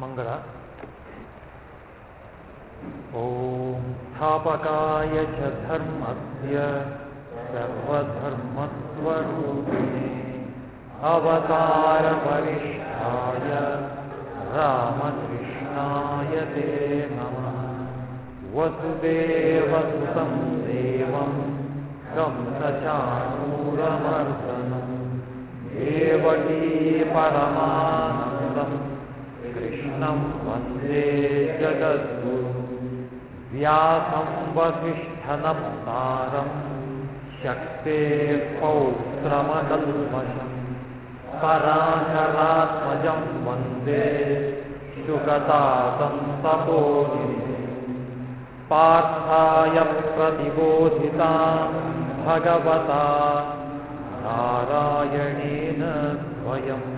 मङ्गल। ॐ स्थापकाय च धर्मस्य सर्वधर्मस्वरूपिणे अवतारवरिष्ठाय रामकृष्णाय ते नमः। वसुदेवसुतं देवं कं शाणूरमर्दनम् देवटी परमानन्दम् कृष्णं वन्दे जगद्गुरु। व्यासं वसिष्ठनप्तारं शक्तेः पौत्रमकल्मषम् पराशरात्मजं वन्दे तपोनिधिम् पार्थाय प्रतिबोधितां भगवता नारायणेन स्वयम्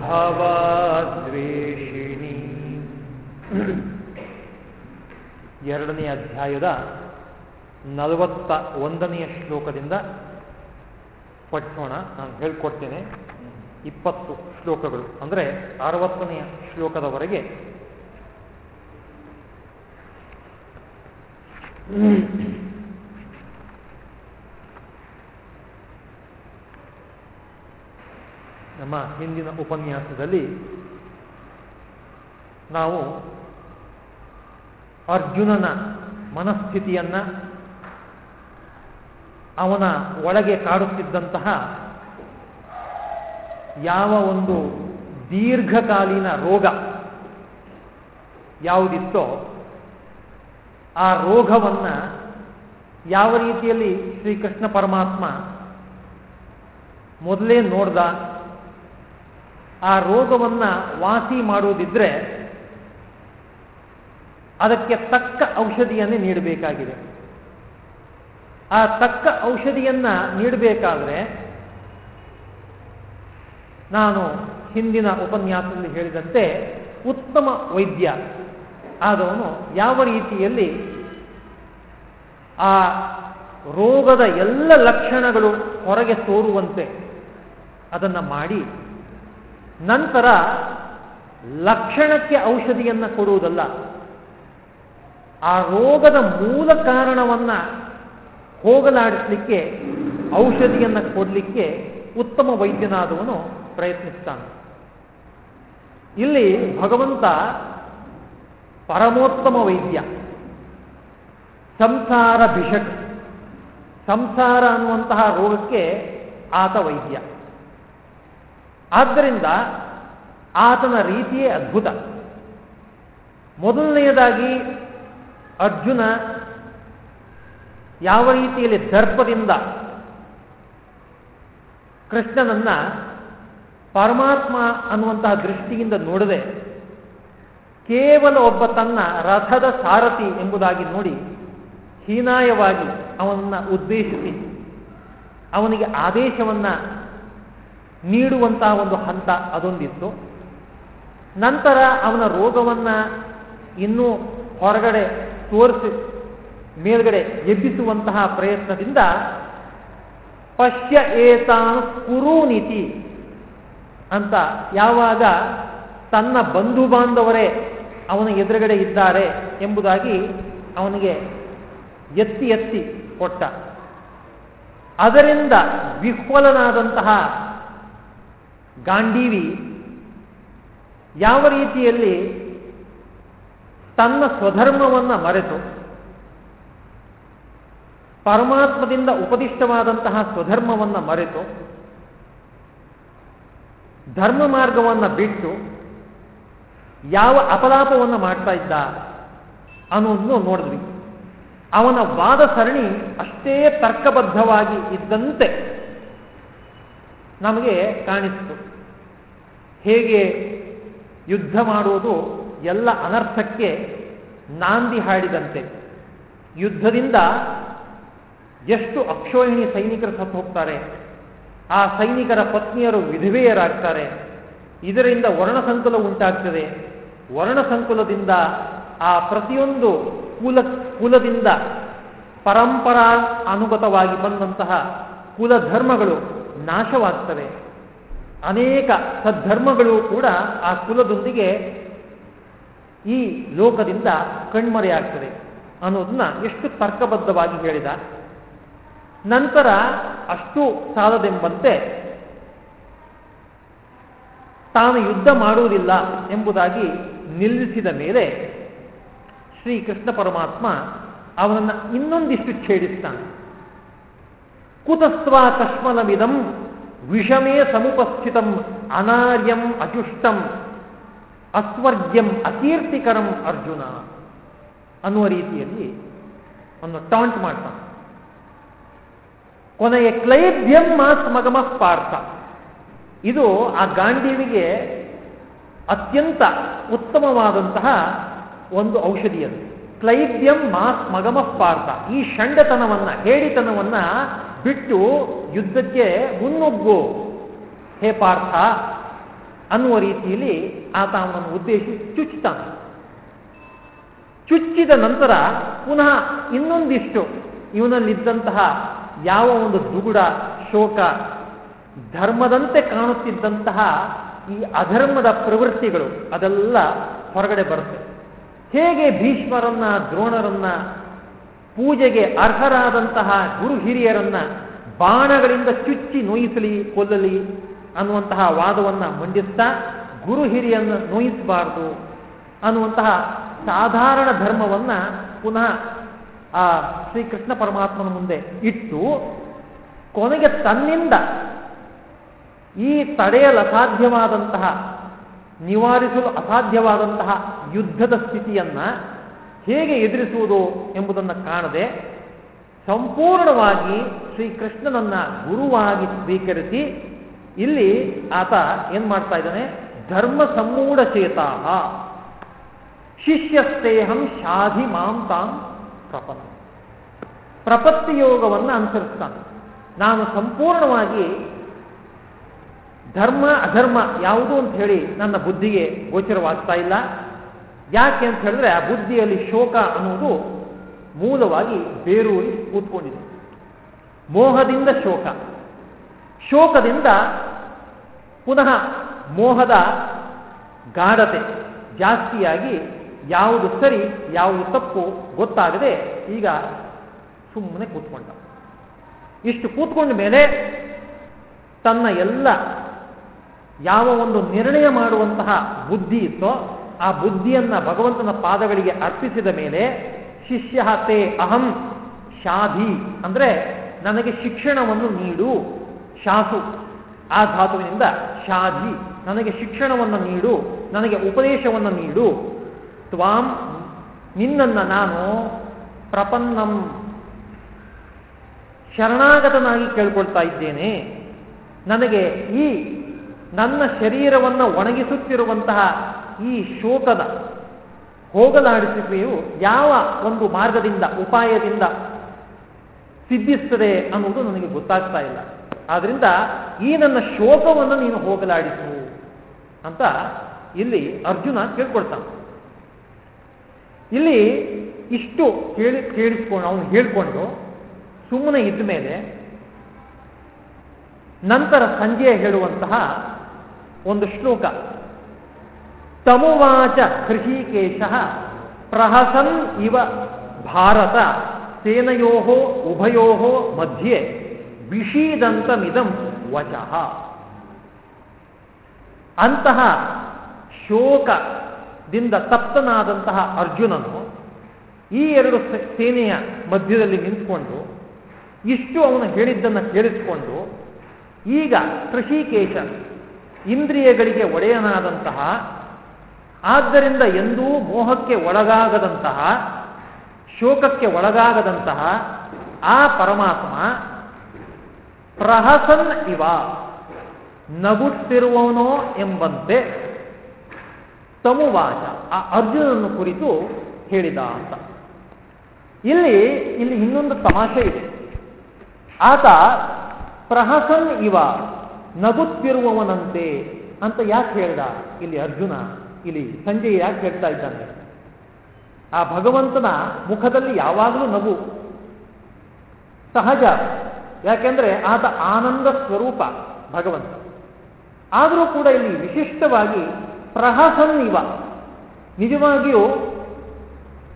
ಭವದ್ವೇಷಿಣಿ. ಎರಡನೇ ಅಧ್ಯಾಯದ ನಲವತ್ತ ಒಂದನೆಯ ಶ್ಲೋಕದಿಂದ ಪಠೋಣ ನಾನು ಹೇಳ್ಕೊಡ್ತೇನೆ. ಇಪ್ಪತ್ತು ಶ್ಲೋಕಗಳು ಅಂದರೆ ಅರವತ್ತನೆಯ ಶ್ಲೋಕದವರೆಗೆ. ನಮ್ಮ ಹಿಂದಿನ ಉಪನ್ಯಾಸದಲ್ಲಿ ನಾವು ಅರ್ಜುನನ ಮನಸ್ಥಿತಿಯನ್ನ, ಅವನ ಒಳಗೆ ಕಾಡುತ್ತಿದ್ದಂತಹ ಯಾವ ಒಂದು ದೀರ್ಘಕಾಲೀನ ರೋಗ ಯಾವುದಿತ್ತೋ ಆ ರೋಗವನ್ನ ಯಾವ ರೀತಿಯಲ್ಲಿ ಶ್ರೀಕೃಷ್ಣ ಪರಮಾತ್ಮ ಮೊದಲೇ ನೋಡ್ದ ಆ ರೋಗವನ್ನು ವಾಸಿ ಮಾಡುವುದಿದ್ರೆ ಅದಕ್ಕೆ ತಕ್ಕ ಔಷಧಿಯನ್ನೇ ನೀಡಬೇಕಾಗಿದೆ. ಆ ತಕ್ಕ ಔಷಧಿಯನ್ನ ನೀಡಬೇಕಾದ್ರೆ ನಾನು ಹಿಂದಿನ ಉಪನ್ಯಾಸದಲ್ಲಿ ಹೇಳಿದಂತೆ ಉತ್ತಮ ವೈದ್ಯ ಆದವನು ಯಾವ ರೀತಿಯಲ್ಲಿ ಆ ರೋಗದ ಎಲ್ಲ ಲಕ್ಷಣಗಳು ಹೊರಗೆ ತೋರುವಂತೆ ಅದನ್ನು ಮಾಡಿ ನಂತರ ಲಕ್ಷಣಕ್ಕೆ ಔಷಧಿಯನ್ನು ಕೊಡುವುದಲ್ಲ. ಆ ರೋಗದ ಮೂಲ ಕಾರಣವನ್ನ ಹೋಗಲಾಡಿಸಲಿಕ್ಕೆ ಔಷಧಿಯನ್ನು ಕೊಡಲಿಕ್ಕೆ ಉತ್ತಮ ವೈದ್ಯನಾದವನು ಪ್ರಯತ್ನಿಸ್ತಾನೆ. ಇಲ್ಲಿ ಭಗವಂತ ಪರಮೋತ್ತಮ ವೈದ್ಯ. ಸಂಸಾರ ಬಿಷಕ್ ಸಂಸಾರ ಅನ್ನುವಂತಹ ರೋಗಕ್ಕೆ ಆತ ವೈದ್ಯ. ಆದ್ದರಿಂದ ಆತನ ರೀತಿಯೇ ಅದ್ಭುತ. ಮೊದಲನೆಯದಾಗಿ ಅರ್ಜುನ ಯಾವ ರೀತಿಯಲ್ಲಿ ದರ್ಪದಿಂದ ಕೃಷ್ಣನನ್ನ ಪರಮಾತ್ಮ ಅನ್ನುವಂತಹ ದೃಷ್ಟಿಯಿಂದ ನೋಡದೆ ಕೇವಲ ಒಬ್ಬ ತನ್ನ ರಥದ ಸಾರಥಿ ಎಂಬುದಾಗಿ ನೋಡಿ ಹೀನಾಯವಾಗಿ ಅವನನ್ನ ಉದ್ದೇಶಿಸಿ ಅವನಿಗೆ ಆದೇಶವನ್ನ ನೀಡುವಂತಹ ಒಂದು ಹಂತ ಅದೊಂದಿತ್ತು. ನಂತರ ಅವನ ರೋಗವನ್ನ ಇನ್ನೂ ಹೊರಗಡೆ ತೋರಿಸಿ, ಮೇಲ್ಗಡೆ ಎಬ್ಬಿಸುವಂತಹ ಪ್ರಯತ್ನದಿಂದ ಪಶ್ಯ ಏತಾನು ಕುರುನೀತಿ ಅಂತ ಯಾವಾಗ ತನ್ನ ಬಂಧು ಬಾಂಧವರೇ ಅವನ ಎದುರುಗಡೆ ಇದ್ದಾರೆ ಎಂಬುದಾಗಿ ಅವನಿಗೆ ಎತ್ತಿ ಎತ್ತಿ ಕೊಟ್ಟ. ಅದರಿಂದ ವಿಹ್ವಲನಾದಂತಹ ಗಾಂಡೀವಿ ಯಾವ ರೀತಿಯಲ್ಲಿ ತನ್ನ ಸ್ವಧರ್ಮವನ್ನು ಮರೆತು ಪರಮಾತ್ಮದಿಂದ ಉಪದಿಷ್ಟವಾದಂತಹ ಸ್ವಧರ್ಮವನ್ನು ಮರೆತು ಧರ್ಮ ಮಾರ್ಗವನ್ನು ಬಿಟ್ಟು ಯಾವ ಅಪಲಾಪವನ್ನು ಮಾಡ್ತಾ ಇದ್ದ ಅನ್ನೋದನ್ನು ನೋಡಿದ್ವಿ. ಅವನ ವಾದ ಸರಣಿ ಅಷ್ಟೇ ತರ್ಕಬದ್ಧವಾಗಿ ಇದ್ದಂತೆ ನಮಗೆ ಕಾಣಿಸ್ತು. ಹೇಗೆ ಯುದ್ಧ ಮಾಡುವುದು ಎಲ್ಲ ಅನರ್ಥಕ್ಕೆ ನಾಂದಿ ಹಾಡಿದಂತೆ. ಯುದ್ಧದಿಂದ ಎಷ್ಟು ಅಕ್ಷೋಹಿಣಿ ಸೈನಿಕರು ಸತ್ತು ಹೋಗ್ತಾರೆ, ಆ ಸೈನಿಕರ ಪತ್ನಿಯರು ವಿಧವೆಯರಾಗ್ತಾರೆ, ಇದರಿಂದ ವರ್ಣಸಂಕುಲ ಉಂಟಾಗ್ತದೆ. ವರ್ಣಸಂಕುಲದಿಂದ ಆ ಪ್ರತಿಯೊಂದು ಕುಲ, ಕುಲದಿಂದ ಪರಂಪರಾ ಅನುಗತವಾಗಿ ಬಂದಂತಹ ಕುಲಧರ್ಮಗಳು ನಾಶವಾಗ್ತವೆ. ಅನೇಕ ಸದ್ಧರ್ಮಗಳು ಕೂಡ ಆ ಕುಲದೊಂದಿಗೆ ಈ ಲೋಕದಿಂದ ಕಣ್ಮರೆಯಾಗ್ತದೆ ಅನ್ನೋದನ್ನ ಎಷ್ಟು ತರ್ಕಬದ್ಧವಾಗಿ ಹೇಳಿದ. ನಂತರ ಅಷ್ಟು ಸಾಲದೆಂಬಂತೆ ತಾನು ಯುದ್ಧ ಮಾಡುವುದಿಲ್ಲ ಎಂಬುದಾಗಿ ನಿಲ್ಲಿಸಿದ ಮೇಲೆ ಶ್ರೀಕೃಷ್ಣ ಪರಮಾತ್ಮ ಅವನನ್ನು ಇನ್ನೊಂದಿಷ್ಟು ಛೇಡಿಸ್ತಾನೆ. ಕುತಸ್ವ ಕಶ್ಮಲವಿದಂ ವಿಷಮೇ ಸಮುಪಸ್ಥಿತಂ ಅನಾರ್ಯಂ ಅಜುಷ್ಟಂ ಅಸ್ವರ್ಗ್ಯಂ ಅಕೀರ್ತಿಕರಂ ಅರ್ಜುನ ಅನ್ನುವ ರೀತಿಯಲ್ಲಿ ಒಂದು ಟಾಂಟ್ ಮಾಡ್ತಾನೆ. ಕೊನೆಯ ಕ್ಲೈಬ್ಯಂ ಮಾಸ್ ಮಗಮ ಪಾರ್ಥ ಇದು ಆ ಗಾಂಧೀವಿಗೆ ಅತ್ಯಂತ ಉತ್ತಮವಾದಂತಹ ಒಂದು ಔಷಧಿಯದು ಕ್ಲೈಬ್ಯಂ ಮಾಸ್ ಮಗಮ ಪಾರ್ಥ ಈ ಷಂಡತನವನ್ನ, ಹೇಡಿತನವನ್ನ ಬಿಟ್ಟು ಯುದ್ಧಕ್ಕೆ ಮುನ್ನುಗ್ಗು. ಹೇ ಪಾರ್ಥ, ಅನ್ನುವ ರೀತಿಯಲ್ಲಿ ಆತ ಅವನನ್ನು ಉದ್ದೇಶಿ ಚುಚ್ಚುತ್ತಾನೆ ಚುಚ್ಚಿದ ನಂತರ ಪುನಃ ಇನ್ನೊಂದಿಷ್ಟು ಇವನಲ್ಲಿದ್ದಂತಹ ಯಾವ ಒಂದು ದುಗುಡ, ಶೋಕ, ಧರ್ಮದಂತೆ ಕಾಣುತ್ತಿದ್ದಂತಹ ಈ ಅಧರ್ಮದ ಪ್ರವೃತ್ತಿಗಳು ಅದೆಲ್ಲ ಹೊರಗಡೆ ಬರುತ್ತೆ. ಹೇಗೆ ಭೀಷ್ಮರನ್ನ, ದ್ರೋಣರನ್ನ ಪೂಜೆಗೆ ಅರ್ಹರಾದಂತಹ ಗುರು ಹಿರಿಯರನ್ನ ಬಾಣಗಳಿಂದ ಚುಚ್ಚಿ ನೋಯಿಸಲಿ, ಕೊಲ್ಲಲಿ ಅನ್ನುವಂತಹ ವಾದವನ್ನ ಮಂಡಿಸ್ತಾ ಗುರು ಹಿರಿಯನ್ನ ನೋಯಿಸಬಾರದು ಅನ್ನುವಂತಹ ಸಾಧಾರಣ ಧರ್ಮವನ್ನ ಪುನಃ ಆ ಶ್ರೀಕೃಷ್ಣ ಪರಮಾತ್ಮನ ಮುಂದೆ ಇಟ್ಟು ಕೊನೆಗೆ ತನ್ನಿಂದ ಈ ತಡೆಯಲು ಅಸಾಧ್ಯವಾದಂತಹ ನಿವಾರಿಸಲು ಅಸಾಧ್ಯವಾದಂತಹ ಯುದ್ಧದ ಸ್ಥಿತಿಯನ್ನ ಹೇಗೆ ಎದುರಿಸುವುದು ಎಂಬುದನ್ನು ಕಾಣದೆ ಸಂಪೂರ್ಣವಾಗಿ ಶ್ರೀಕೃಷ್ಣನನ್ನ ಗುರುವಾಗಿ ಸ್ವೀಕರಿಸಿ ಇಲ್ಲಿ ಆತ ಏನ್ ಮಾಡ್ತಾ ಇದ್ದಾನೆ? ಧರ್ಮ ಸಮೂಢಚೇತ ಶಿಷ್ಯ ಶಿಷ್ಯಸ್ತೇಹಂ ಶಾಧಿ ಮಾಂ ತಾಂ ಪ್ರಪತ್ ಪ್ರಪತ್ತಿ ಯೋಗವನ್ನು ಅನುಸರಿಸ್ತಾನೆ. ನಾನು ಸಂಪೂರ್ಣವಾಗಿ ಧರ್ಮ, ಅಧರ್ಮ ಯಾವುದು ಅಂತ ಹೇಳಿ ನನ್ನ ಬುದ್ಧಿಗೆ ಗೋಚರವಾಗ್ತಾ ಇಲ್ಲ. ಯಾಕೆ ಅಂತ ಹೇಳಿದ್ರೆ ಆ ಬುದ್ಧಿಯಲ್ಲಿ ಶೋಕ ಅನ್ನೋದು ಮೂಲವಾಗಿ ಬೇರೂರಿ ಕೂತ್ಕೊಂಡಿದೆ. ಮೋಹದಿಂದ ಶೋಕ. ಶೋಕದಿಂದ ಪುನಃ ಮೋಹದ ಗಾಢತೆ ಜಾಸ್ತಿಯಾಗಿ ಯಾವುದು ಸರಿ, ಯಾವುದು ತಪ್ಪು ಗೊತ್ತಾಗದೆ ಈಗ ಸುಮ್ಮನೆ ಕೂತ್ಕೊಂಡ. ಇಷ್ಟು ಕೂತ್ಕೊಂಡ ಮೇಲೆ ತನ್ನ ಎಲ್ಲ ಯಾವ ಒಂದು ನಿರ್ಣಯ ಮಾಡುವಂತಹ ಬುದ್ಧಿ ಇತ್ತೋ ಆ ಬುದ್ಧಿಯನ್ನ ಭಗವಂತನ ಪಾದಗಳಿಗೆ ಅರ್ಪಿಸಿದ ಮೇಲೆ ಶಿಷ್ಯ ತೇ ಅಹಂ ಶಾಧಿ ಅಂದ್ರೆ ನನಗೆ ಶಿಕ್ಷಣವನ್ನು ನೀಡು, ಶಾಸು. ಆ ಧಾತುವಿನಿಂದ ಶಾಧಿ, ನನಗೆ ಶಿಕ್ಷಣವನ್ನು ನೀಡು, ನನಗೆ ಉಪದೇಶವನ್ನು ನೀಡು. ತ್ವಾಂ ನಿನ್ನನ್ನು ನಾನು ಪ್ರಪನ್ನಂ ಶರಣಾಗತನಾಗಿ ಕೇಳ್ಕೊಳ್ತಾ ಇದ್ದೇನೆ. ನನಗೆ ಈ ನನ್ನ ಶರೀರವನ್ನು ಒಣಗಿಸುತ್ತಿರುವಂತಹ ಈ ಶೋಕದ ಹೋಗಲಾಡಿಸುವಿಕೆಯು ಯಾವ ಒಂದು ಮಾರ್ಗದಿಂದ, ಉಪಾಯದಿಂದ ಸಿದ್ಧಿಸ್ತದೆ ಅನ್ನುವುದು ನನಗೆ ಗೊತ್ತಾಗ್ತಾ ಇಲ್ಲ. ಆದ್ರಿಂದ ಈ ನನ್ನ ಶೋಕವನ್ನು ನೀನು ಹೋಗಲಾಡಿಸು ಅಂತ ಇಲ್ಲಿ ಅರ್ಜುನ ಕೇಳ್ಕೊಳ್ತಾನೆ. ಇಲ್ಲಿ ಇಷ್ಟು ಕೇಳಿ ಕೇಳಿಸ್ಕೊಂಡು ಅವನು ಹೇಳ್ಕೊಂಡು ಸುಮ್ಮನೆ ಇದ್ದ ಮೇಲೆ ನಂತರ ಸಂಜೆಯ ಹೇಳುವಂತಹ ಒಂದು ಶ್ಲೋಕ. ತಮುವಾಚ ಹೃಷಿಕೇಶ ಪ್ರಹಸನ್ ಇವ ಭಾರತ ಸೇನೆಯೋ ಉಭಯೋ ಮಧ್ಯೆ ವಿಷೀದಂತಮಿದಂ ವಚ. ಅಂತಹ ಶೋಕದಿಂದ ತಪ್ತನಾದಂತಹ ಅರ್ಜುನನು ಈ ಎರಡು ಸೇನೆಯ ಮಧ್ಯದಲ್ಲಿ ನಿಂತ್ಕೊಂಡು ಇಷ್ಟು ಅವನು ಹೇಳಿದ್ದನ್ನು ಕೇಳಿಸಿಕೊಂಡು ಈಗ ಕೃಷಿಕೇಶ ಇಂದ್ರಿಯಗಳಿಗೆ ಒಡೆಯನಾದಂತಹ ಆದ್ದರಿಂದ ಎಂದೂ ಮೋಹಕ್ಕೆ ಒಳಗಾಗದಂತಹ, ಶೋಕಕ್ಕೆ ಒಳಗಾಗದಂತಹ ಆ ಪರಮಾತ್ಮ ಪ್ರಹಸನ್ ಇವ, ನಗುತ್ತಿರುವವನೋ ಎಂಬಂತೆ ತಮುವಾಚ ಆ ಅರ್ಜುನನ್ನು ಕುರಿತು ಹೇಳಿದ ಅಂತ. ಇಲ್ಲಿ ಇಲ್ಲಿ ಇನ್ನೊಂದು ತಮಾಷೆ ಇದೆ. ಆತ ಪ್ರಹಸನ್ ಇವ, ನಗುತ್ತಿರುವವನಂತೆ ಅಂತ ಯಾಕೆ ಹೇಳ್ದ ಇಲ್ಲಿ ಅರ್ಜುನ? ಇಲ್ಲಿ ಸಂಜೆ ಯಾಕೆ ಹೇಳ್ತಾ ಇದ್ದಾನೆ? ಆ ಭಗವಂತನ ಮುಖದಲ್ಲಿ ಯಾವಾಗಲೂ ನಗು. ಸಹಜ. ಯಾಕೆಂದ್ರೆ ಆತ ಆನಂದ ಸ್ವರೂಪ ಭಗವಂತ. ಆದರೂ ಕೂಡ ಇಲ್ಲಿ ವಿಶಿಷ್ಟವಾಗಿ ಪ್ರಹಸನ್ ಇವ. ನಿಜವಾಗಿಯೂ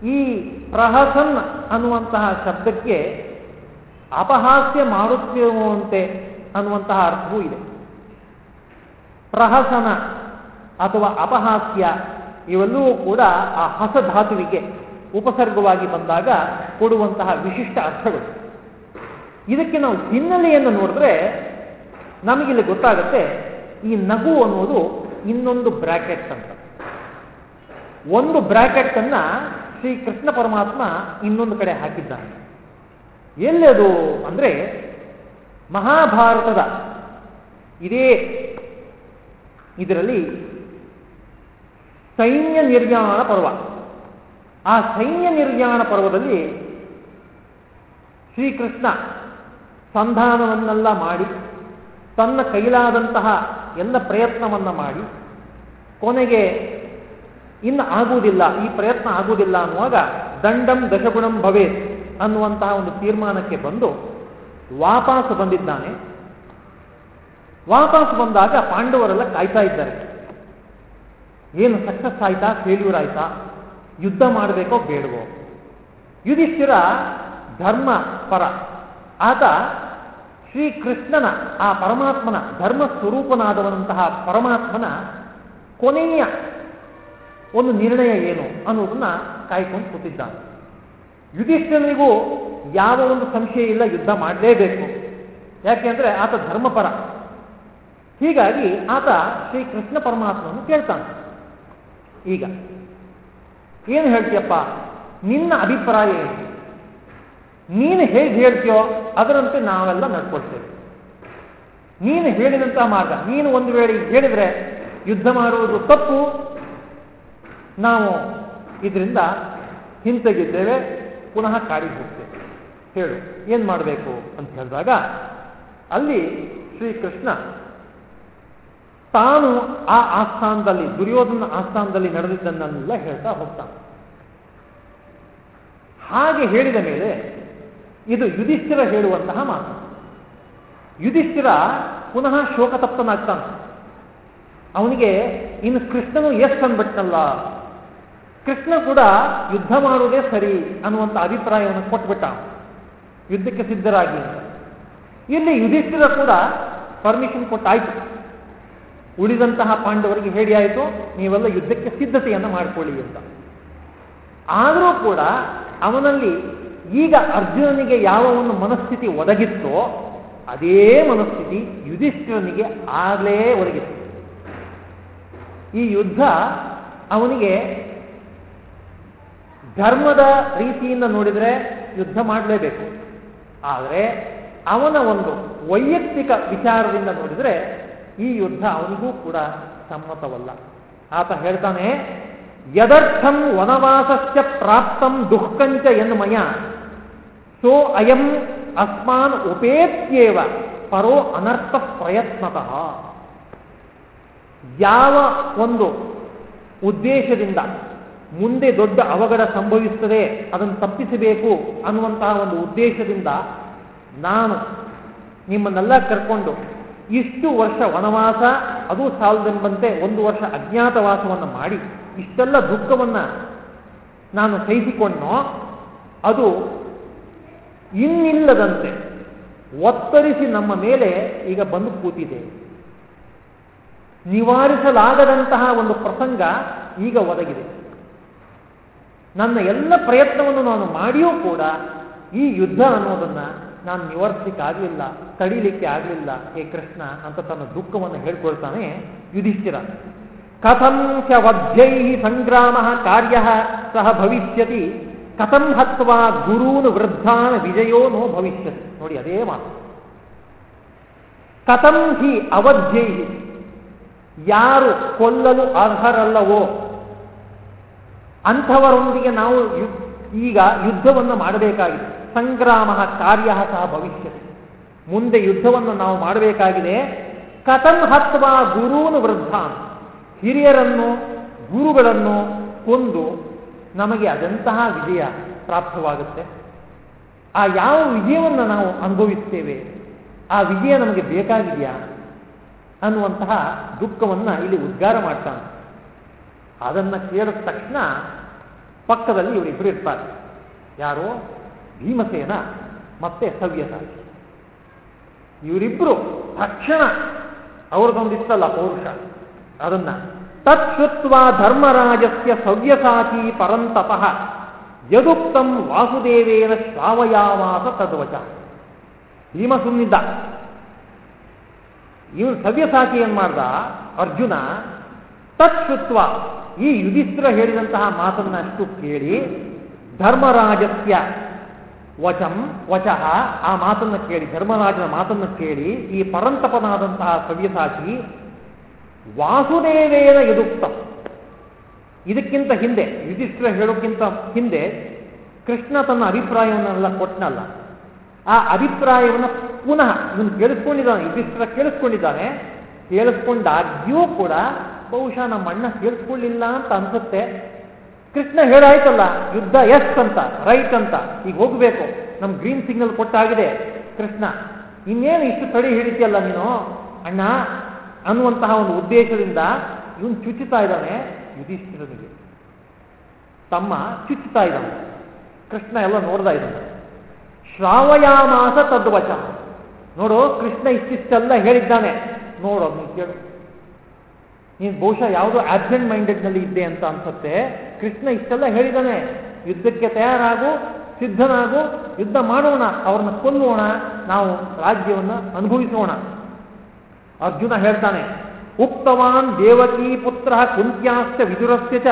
ಈ ಪ್ರಹಸನ್ ಅನ್ನುವಂತಹ ಶಬ್ದಕ್ಕೆ ಅಪಹಾಸ್ಯ ಮಾಡುತ್ತಿರುವಂತೆ ಅನ್ನುವಂತಹ ಅರ್ಥವೂ ಇದೆ. ಪ್ರಹಸನ ಅಥವಾ ಅಪಹಾಸ್ಯ, ಇವೆಲ್ಲವೂ ಕೂಡ ಆ ಹಸ ಧಾತುವಿಗೆ ಉಪಸರ್ಗವಾಗಿ ಬಂದಾಗ ಕೊಡುವಂತಹ ವಿಶಿಷ್ಟ ಅರ್ಥಗಳು. ಇದಕ್ಕೆ ನಾವು ಹಿನ್ನೆಲೆಯನ್ನು ನೋಡಿದ್ರೆ ನಮಗಿಲ್ಲಿ ಗೊತ್ತಾಗುತ್ತೆ, ಈ ನಗು ಅನ್ನೋದು ಇನ್ನೊಂದು ಬ್ರಾಕೆಟ್ ಅಂತ ಒಂದು ಬ್ರಾಕೆಟ್ ಅನ್ನ ಶ್ರೀ ಕೃಷ್ಣ ಪರಮಾತ್ಮ ಇನ್ನೊಂದು ಕಡೆ ಹಾಕಿದ್ದಾನೆ ಎಲ್ಲದು ಅಂದ್ರೆ ಮಹಾಭಾರತದ ಇದೇ ಇದರಲ್ಲಿ ಸೈನ್ಯ ನಿರ್ಯಾಣ ಪರ್ವ. ಆ ಸೈನ್ಯ ನಿರ್ಯಾಣ ಪರ್ವದಲ್ಲಿ ಶ್ರೀಕೃಷ್ಣ ಸಂಧಾನವನ್ನೆಲ್ಲ ಮಾಡಿ, ತನ್ನ ಕೈಲಾದಂತಹ ಎಲ್ಲ ಪ್ರಯತ್ನವನ್ನ ಮಾಡಿ, ಕೊನೆಗೆ ಇನ್ನು ಆಗುವುದಿಲ್ಲ, ಈ ಪ್ರಯತ್ನ ಆಗುವುದಿಲ್ಲ ಅನ್ನುವಾಗ ದಂಡಂ ದಶಗುಣಂ ಭವೇತ್ ಅನ್ನುವಂತಹ ಒಂದು ತೀರ್ಮಾನಕ್ಕೆ ಬಂದು ವಾಪಸ್ ಬಂದಿದ್ದಾನೆ. ವಾಪಸ್ ಬಂದಾಗ ಪಾಂಡವರೆಲ್ಲ ಕಾಯ್ತಾ ಇದ್ದಾರೆ. ಏನು ಸಕ್ಸಸ್ ಆಯ್ತಾ? ಫೇಲ್ಯೂರ್ ಆಯ್ತಾ? ಯುದ್ಧ ಮಾಡಬೇಕೋ ಬೇಡವೋ? ಯುಧಿಷ್ಠಿರ ಧರ್ಮ ಪರ. ಆತ ಶ್ರೀಕೃಷ್ಣನ, ಆ ಪರಮಾತ್ಮನ ಧರ್ಮ ಸ್ವರೂಪನಾದವನಂತಹ ಪರಮಾತ್ಮನ ಕೊನೆಯ ಒಂದು ನಿರ್ಣಯ ಏನು ಅನ್ನೋದನ್ನ ಕಾಯ್ಕೊಂಡು ಕೂತಿದ್ದಾನೆ. ಯುಧಿಷ್ಠನಿಗೂ ಯಾವ ಒಂದು ಸಂಶಯ ಇಲ್ಲ, ಯುದ್ಧ ಮಾಡಲೇಬೇಕು. ಯಾಕೆಂದ್ರೆ ಆತ ಧರ್ಮಪರ. ಹೀಗಾಗಿ ಆತ ಶ್ರೀ ಕೃಷ್ಣ ಪರಮಾತ್ಮನು ಕೇಳ್ತಾನೆ. ಈಗ ಏನು ಹೇಳ್ತೀಯಪ್ಪ? ನಿನ್ನ ಅಭಿಪ್ರಾಯ ಏನು? ನೀನು ಹೇಗೆ ಹೇಳ್ತೀಯೋ ಅದರಂತೆ ನಾವೆಲ್ಲ ನಡ್ಕೊಳ್ತೇವೆ. ನೀನು ಹೇಳಿದಂತಹ ಮಾರ್ಗ, ನೀನು ಒಂದು ವೇಳೆ ಹೇಳಿದ್ರೆ ಯುದ್ಧ ಮಾಡುವುದು ತಪ್ಪು. ನಾವು ಇದರಿಂದ ಹಿಂತೆಗಿದ್ದೇವೆ, ಪುನಃ ಕಾಡಿಗೆ ಹೋಗ್ತೇವೆ. ಹೇಳು, ಏನು ಮಾಡಬೇಕು ಅಂತ ಹೇಳಿದಾಗ ಅಲ್ಲಿ ಶ್ರೀಕೃಷ್ಣ ತಾನು ಆ ಆಸ್ಥಾನದಲ್ಲಿ, ದುರ್ಯೋಧನ ಆಸ್ಥಾನದಲ್ಲಿ ನಡೆದಿದ್ದನ್ನೆಲ್ಲ ಹೇಳ್ತಾ ಹೋಗ್ತಾನೆ. ಹಾಗೆ ಹೇಳಿದ ಮೇಲೆ ಇದು ಯುಧಿಷ್ಠಿರ ಹೇಳುವಂತಹ ಮಾತು. ಯುಧಿಷ್ಠಿರ ಪುನಃ ಶೋಕತಪ್ತನಾಗ್ತಾನೆ. ಅವನಿಗೆ, ಇನ್ನು ಕೃಷ್ಣನು ಎಷ್ಟು ಅಂದ್ಬಿಟ್ನಲ್ಲ? ಕೃಷ್ಣ ಕೂಡ ಯುದ್ಧ ಮಾಡುವುದೇ ಸರಿ ಅನ್ನುವಂಥ ಅಭಿಪ್ರಾಯವನ್ನು ಕೊಟ್ಬಿಟ್ಟ ಯುದ್ಧಕ್ಕೆ ಸಿದ್ಧರಾಗಿ. ಇಲ್ಲಿ ಯುಧಿಷ್ಠಿರ ಕೂಡ ಪರ್ಮಿಷನ್ ಕೊಟ್ಟಾಯ್ತು. ಉಳಿದಂತಹ ಪಾಂಡವರಿಗೆ ಹೇಳಿ ಆಯಿತು, ನೀವೆಲ್ಲ ಯುದ್ಧಕ್ಕೆ ಸಿದ್ಧತೆಯನ್ನು ಮಾಡಿಕೊಳ್ಳಿ ಅಂತ. ಆದರೂ ಕೂಡ ಅವನಲ್ಲಿ ಈಗ ಅರ್ಜುನನಿಗೆ ಯಾವ ಒಂದು ಮನಸ್ಥಿತಿ ಒದಗಿತ್ತೋ, ಅದೇ ಮನಸ್ಥಿತಿ ಯುಧಿಷ್ಠಿರನಿಗೆ ಆಗಲೇ ಒದಗಿತ್ತು. ಈ ಯುದ್ಧ ಅವನಿಗೆ ಧರ್ಮದ ರೀತಿಯಿಂದ ನೋಡಿದರೆ ಯುದ್ಧ ಮಾಡಲೇಬೇಕು. ಆದರೆ ಅವನ ಒಂದು ವೈಯಕ್ತಿಕ ವಿಚಾರದಿಂದ ನೋಡಿದರೆ ಈ ಯುದ್ಧ ಅವನಿಗೂ ಕೂಡ ಸಮ್ಮತವಲ್ಲ. ಆತ ಹೇಳ್ತಾನೆ, ಯದರ್ಥಂ ವನವಾಸಸ್ಯ ಪ್ರಾಪ್ತಂ ದುಃಖಂಚ ಎನ್ಮಯ ಸೋ ಅಯಂ ಅಸ್ಮಾನ್ ಉಪೇತ್ಯೇವ ಪರೋ ಅನರ್ಥ ಪ್ರಯತ್ನತಃ. ಯಾವ ಒಂದು ಉದ್ದೇಶದಿಂದ ಮುಂದೆ ದೊಡ್ಡ ಅವಘಡ ಸಂಭವಿಸುತ್ತದೆ, ಅದನ್ನು ತಪ್ಪಿಸಬೇಕು ಅನ್ನುವಂತಹ ಒಂದು ಉದ್ದೇಶದಿಂದ ನಾನು ನಿಮ್ಮನ್ನೆಲ್ಲ ಕರ್ಕೊಂಡು ಇಷ್ಟು ವರ್ಷ ವನವಾಸ, ಅದು ಸಾಲದೆಂಬಂತೆ ಒಂದು ವರ್ಷ ಅಜ್ಞಾತವಾಸವನ್ನು ಮಾಡಿ ಇಷ್ಟೆಲ್ಲ ದುಃಖವನ್ನು ನಾನು ಸಹಿಸಿಕೊಂಡೋ ಅದು ಇನ್ನಿಲ್ಲದಂತೆ ಒತ್ತರಿಸಿ ನಮ್ಮ ಮೇಲೆ ಈಗ ಬಂದು ಕೂತಿದೆ. ನಿವಾರಿಸಲಾಗದಂತಹ ಒಂದು ಪ್ರಸಂಗ ಈಗ ಒದಗಿದೆ. ನನ್ನ ಎಲ್ಲ ಪ್ರಯತ್ನವನ್ನು ನಾನು ಮಾಡಿಯೂ ಕೂಡ ಈ ಯುದ್ಧ ಅನ್ನೋದನ್ನ ನಾನು ನಿವಾರಿಸಲಿಕ್ಕೆ ಆಗಲಿಲ್ಲ ತಡೀಲಿಕ್ಕೆ ಆಗಲಿಲ್ಲ, ಹೇ ಕೃಷ್ಣ ಅಂತ ತನ್ನ ದುಃಖವನ್ನು ಹೇಳ್ಕೊಳ್ತಾನೆ ಯುಧಿಷ್ಠಿರ. ಕಥಂ ಚ ವಧ್ಯೈ ಸಂಗ್ರಾಮ ಕಾರ್ಯ ಸಹ ಭವಿಷ್ಯತಿ, ಕಥಂ ಹತ್ವ ಗುರೂನ್ ವೃದ್ಧಾನ್ ವಿಜಯೋ ನೋ ಭವಿಷ್ಯತಿ. ನೋಡಿ ಅದೇ ಮಾತು. ಕಥಂ ಹಿ ಅವಧ್ಯೈ ಯಾರು ಕೊಲ್ಲಲು ಅರ್ಹರಲ್ಲವೋ, ಅಂಥವರೊಂದಿಗೆ ನಾವು ಈಗ ಯುದ್ಧವನ್ನು ಮಾಡಬೇಕಾಗಿದೆ. ಸಂಗ್ರಾಮ ಕಾರ್ಯ ಸಹ ಭವಿಷ್ಯತಿ. ಮುಂದೆ ಯುದ್ಧವನ್ನು ನಾವು ಮಾಡಬೇಕಾಗಿದೆ. ಕಥಂ ಹತ್ವ ಗುರುವನ್ನು ವೃದ್ಧ ಹಿರಿಯರನ್ನು, ಗುರುಗಳನ್ನು ಕೊಂದು ನಮಗೆ ಅದಂತಹ ವಿಜಯ ಪ್ರಾಪ್ತವಾಗುತ್ತೆ. ಆ ಯಾವ ವಿಜಯವನ್ನು ನಾವು ಅನುಭವಿಸ್ತೇವೆ? ಆ ವಿಜಯ ನಮಗೆ ಬೇಕಾಗಿದೆಯಾ? ಅನ್ನುವಂತಹ ದುಃಖವನ್ನು ಇಲ್ಲಿ ಉದ್ಗಾರ ಮಾಡ್ತಾನೆ. ಅದನ್ನು ಕೇಳಿದ ತಕ್ಷಣ ಪಕ್ಕದಲ್ಲಿ ಇವರಿಬ್ಬರು ಇರ್ತಾರೆ. ಯಾರು? ಭೀಮಸೇನ, ಮತ್ತೆ ಸವ್ಯಸಾಚಿ ಇವರಿಬ್ಬರು ತಕ್ಷಣ ಅವ್ರದೊಂದಿತ್ತಲ್ಲ ಪೌರುಷ. ಅದನ್ನ ತತ್ಸುತ್ವ ಧರ್ಮರಾಜಸ್ಯ ಸವ್ಯಸಾಚಿ ಪರಂತಪಃ ಯದುಕ್ತಂ ವಾಸುದೇವೇನ ಶ್ರಾವಯಾವಾಸ ತದ್ವಚ. ಭೀಮ ಸುಮ್ಮಿದ್ದ ಇವನು ಸವ್ಯಸಾಚಿ ಏನ್ ಮಾಡ್ದ? ಅರ್ಜುನ ತತ್ಸುತ್ವ ಈ ಯುಧಿಷ್ಠಿರ ಹೇಳಿದಂತಹ ಮಾತನ್ನ ಅಷ್ಟು ಕೇಳಿ ಧರ್ಮರಾಜಸ್ಯ ವಚಂ, ವಚಃ, ಆ ಮಾತನ್ನ ಕೇಳಿ, ಧರ್ಮರಾಜನ ಮಾತನ್ನ ಕೇಳಿ, ಈ ಪರಂತಪನಾದಂತಹ ಸವ್ಯಸಾಚಿ, ವಾಸುದೇವೇನ ಯದುಕ್ತ. ಇದಕ್ಕಿಂತ ಹಿಂದೆ, ಯುಧಿಷ್ಠಿರ ಹೇಳೋಕ್ಕಿಂತ ಹಿಂದೆ, ಕೃಷ್ಣ ತನ್ನ ಅಭಿಪ್ರಾಯವನ್ನೆಲ್ಲ ಕೊಟ್ಟನಲ್ಲ ಆ ಅಭಿಪ್ರಾಯವನ್ನು ಪುನಃ ಇವನು ಕೇಳಿಸ್ಕೊಂಡಿದ್ದಾನೆ, ಯುಧಿಷ್ಠಿರ ಕೇಳಿಸ್ಕೊಂಡಿದ್ದಾನೆ, ಕೇಳಿಸ್ಕೊಂಡಾಗ್ಯೂ ಕೂಡ ಬಹುಶಃ ನಮ್ಮ ಅಣ್ಣ ಕೇಳಿಸ್ಕೊಳ್ಳಿಲ್ಲ ಅಂತ ಅನ್ಸುತ್ತೆ. ಕೃಷ್ಣ ಹೇಳಾಯ್ತಲ್ಲ, ಯುದ್ಧ ಎಸ್ ಅಂತ, ರೈಟ್ ಅಂತ, ಈಗ ಹೋಗಬೇಕು. ನಮ್ ಗ್ರೀನ್ ಸಿಗ್ನಲ್ ಕೊಟ್ಟಾಗಿದೆ, ಕೃಷ್ಣ. ಇನ್ನೇನು ಇಷ್ಟು ತಡಿ ಹಿಡಿತಿಯಲ್ಲ ನೀನು? ಅಣ್ಣ, ಅನ್ನುವಂತಹ ಒಂದು ಉದ್ದೇಶದಿಂದ ಇವನು ಚುಚ್ಚುತ್ತಾ ಇದ್ದಾನೆ ಯುಧಿಷ್ಠಿರನಿಗೆ. ತಮ್ಮ ಚುಚ್ಚುತ್ತಾ ಇದ್ದಾನೆ. ಕೃಷ್ಣ ಎಲ್ಲ ನೋಡ್ತಾ ಇದ್ದಾನೆ. ಶ್ರಾವಯಾಮಾಸ ತದ್ವಚ. ನೋಡು, ಕೃಷ್ಣ ಇಷ್ಟಿಷ್ಟೆಲ್ಲ ಹೇಳಿದ್ದಾನೆ. ನೋಡು ಕೇಳು. ನೀನು ಬಹುಶಃ ಯಾವುದೋ ಆಬ್ಸೆಂಟ್ ಮೈಂಡೆಡ್ನಲ್ಲಿ ಇದ್ದೆ ಅಂತ ಅನ್ಸುತ್ತೆ. ಕೃಷ್ಣ ಇಷ್ಟೆಲ್ಲ ಹೇಳಿದಾನೆ, ಯುದ್ಧಕ್ಕೆ ತಯಾರಾಗು, ಸಿದ್ಧನಾಗು, ಯುದ್ಧ ಮಾಡೋಣ, ಅವ್ರನ್ನ ಕೊಲ್ಲೋಣ, ನಾವು ರಾಜ್ಯವನ್ನು ಅನುಭವಿಸೋಣ. ಅರ್ಜುನ ಹೇಳ್ತಾನೆ, ಉಕ್ತವಾನ್ ದೇವಕಿ ಪುತ್ರ ಕುಂತ್ಯಾಸ್ತ ವಿದುರಸ್ಯ ಚ,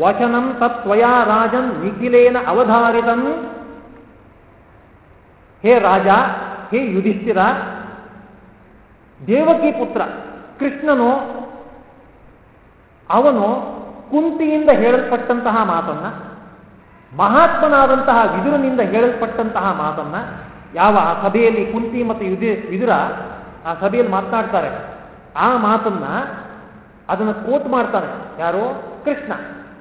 ವಚನಂ ತತ್ವಯಾ ರಾಜನ್ ನಿಖಿಲೇನ ಅವಧಾರಿತಂ ಹೇ ರಾಜ, ಹೇ ಯುಧಿಷ್ಠಿರ, ದೇವಕಿ ಪುತ್ರ, ಕೃಷ್ಣನು ಅವನು ಕುಂತಿಯಿಂದ ಹೇಳಲ್ಪಟ್ಟಂತಹ ಮಾತನ್ನ, ಮಹಾತ್ಮನಾದಂತಹ ವಿದುರನಿಂದ ಹೇಳಲ್ಪಟ್ಟಂತಹ ಮಾತನ್ನ, ಯಾವ ಆ ಸಭೆಯಲ್ಲಿ ಕುಂತಿ ಮತ್ತು ಯುದಿ ವಿದುರ ಆ ಸಭೆಯಲ್ಲಿ ಮಾತನಾಡ್ತಾರೆ. ಆ ಮಾತನ್ನ ಅದನ್ನ ಕೋಟ್ ಮಾಡ್ತಾರೆ. ಯಾರು? ಕೃಷ್ಣ.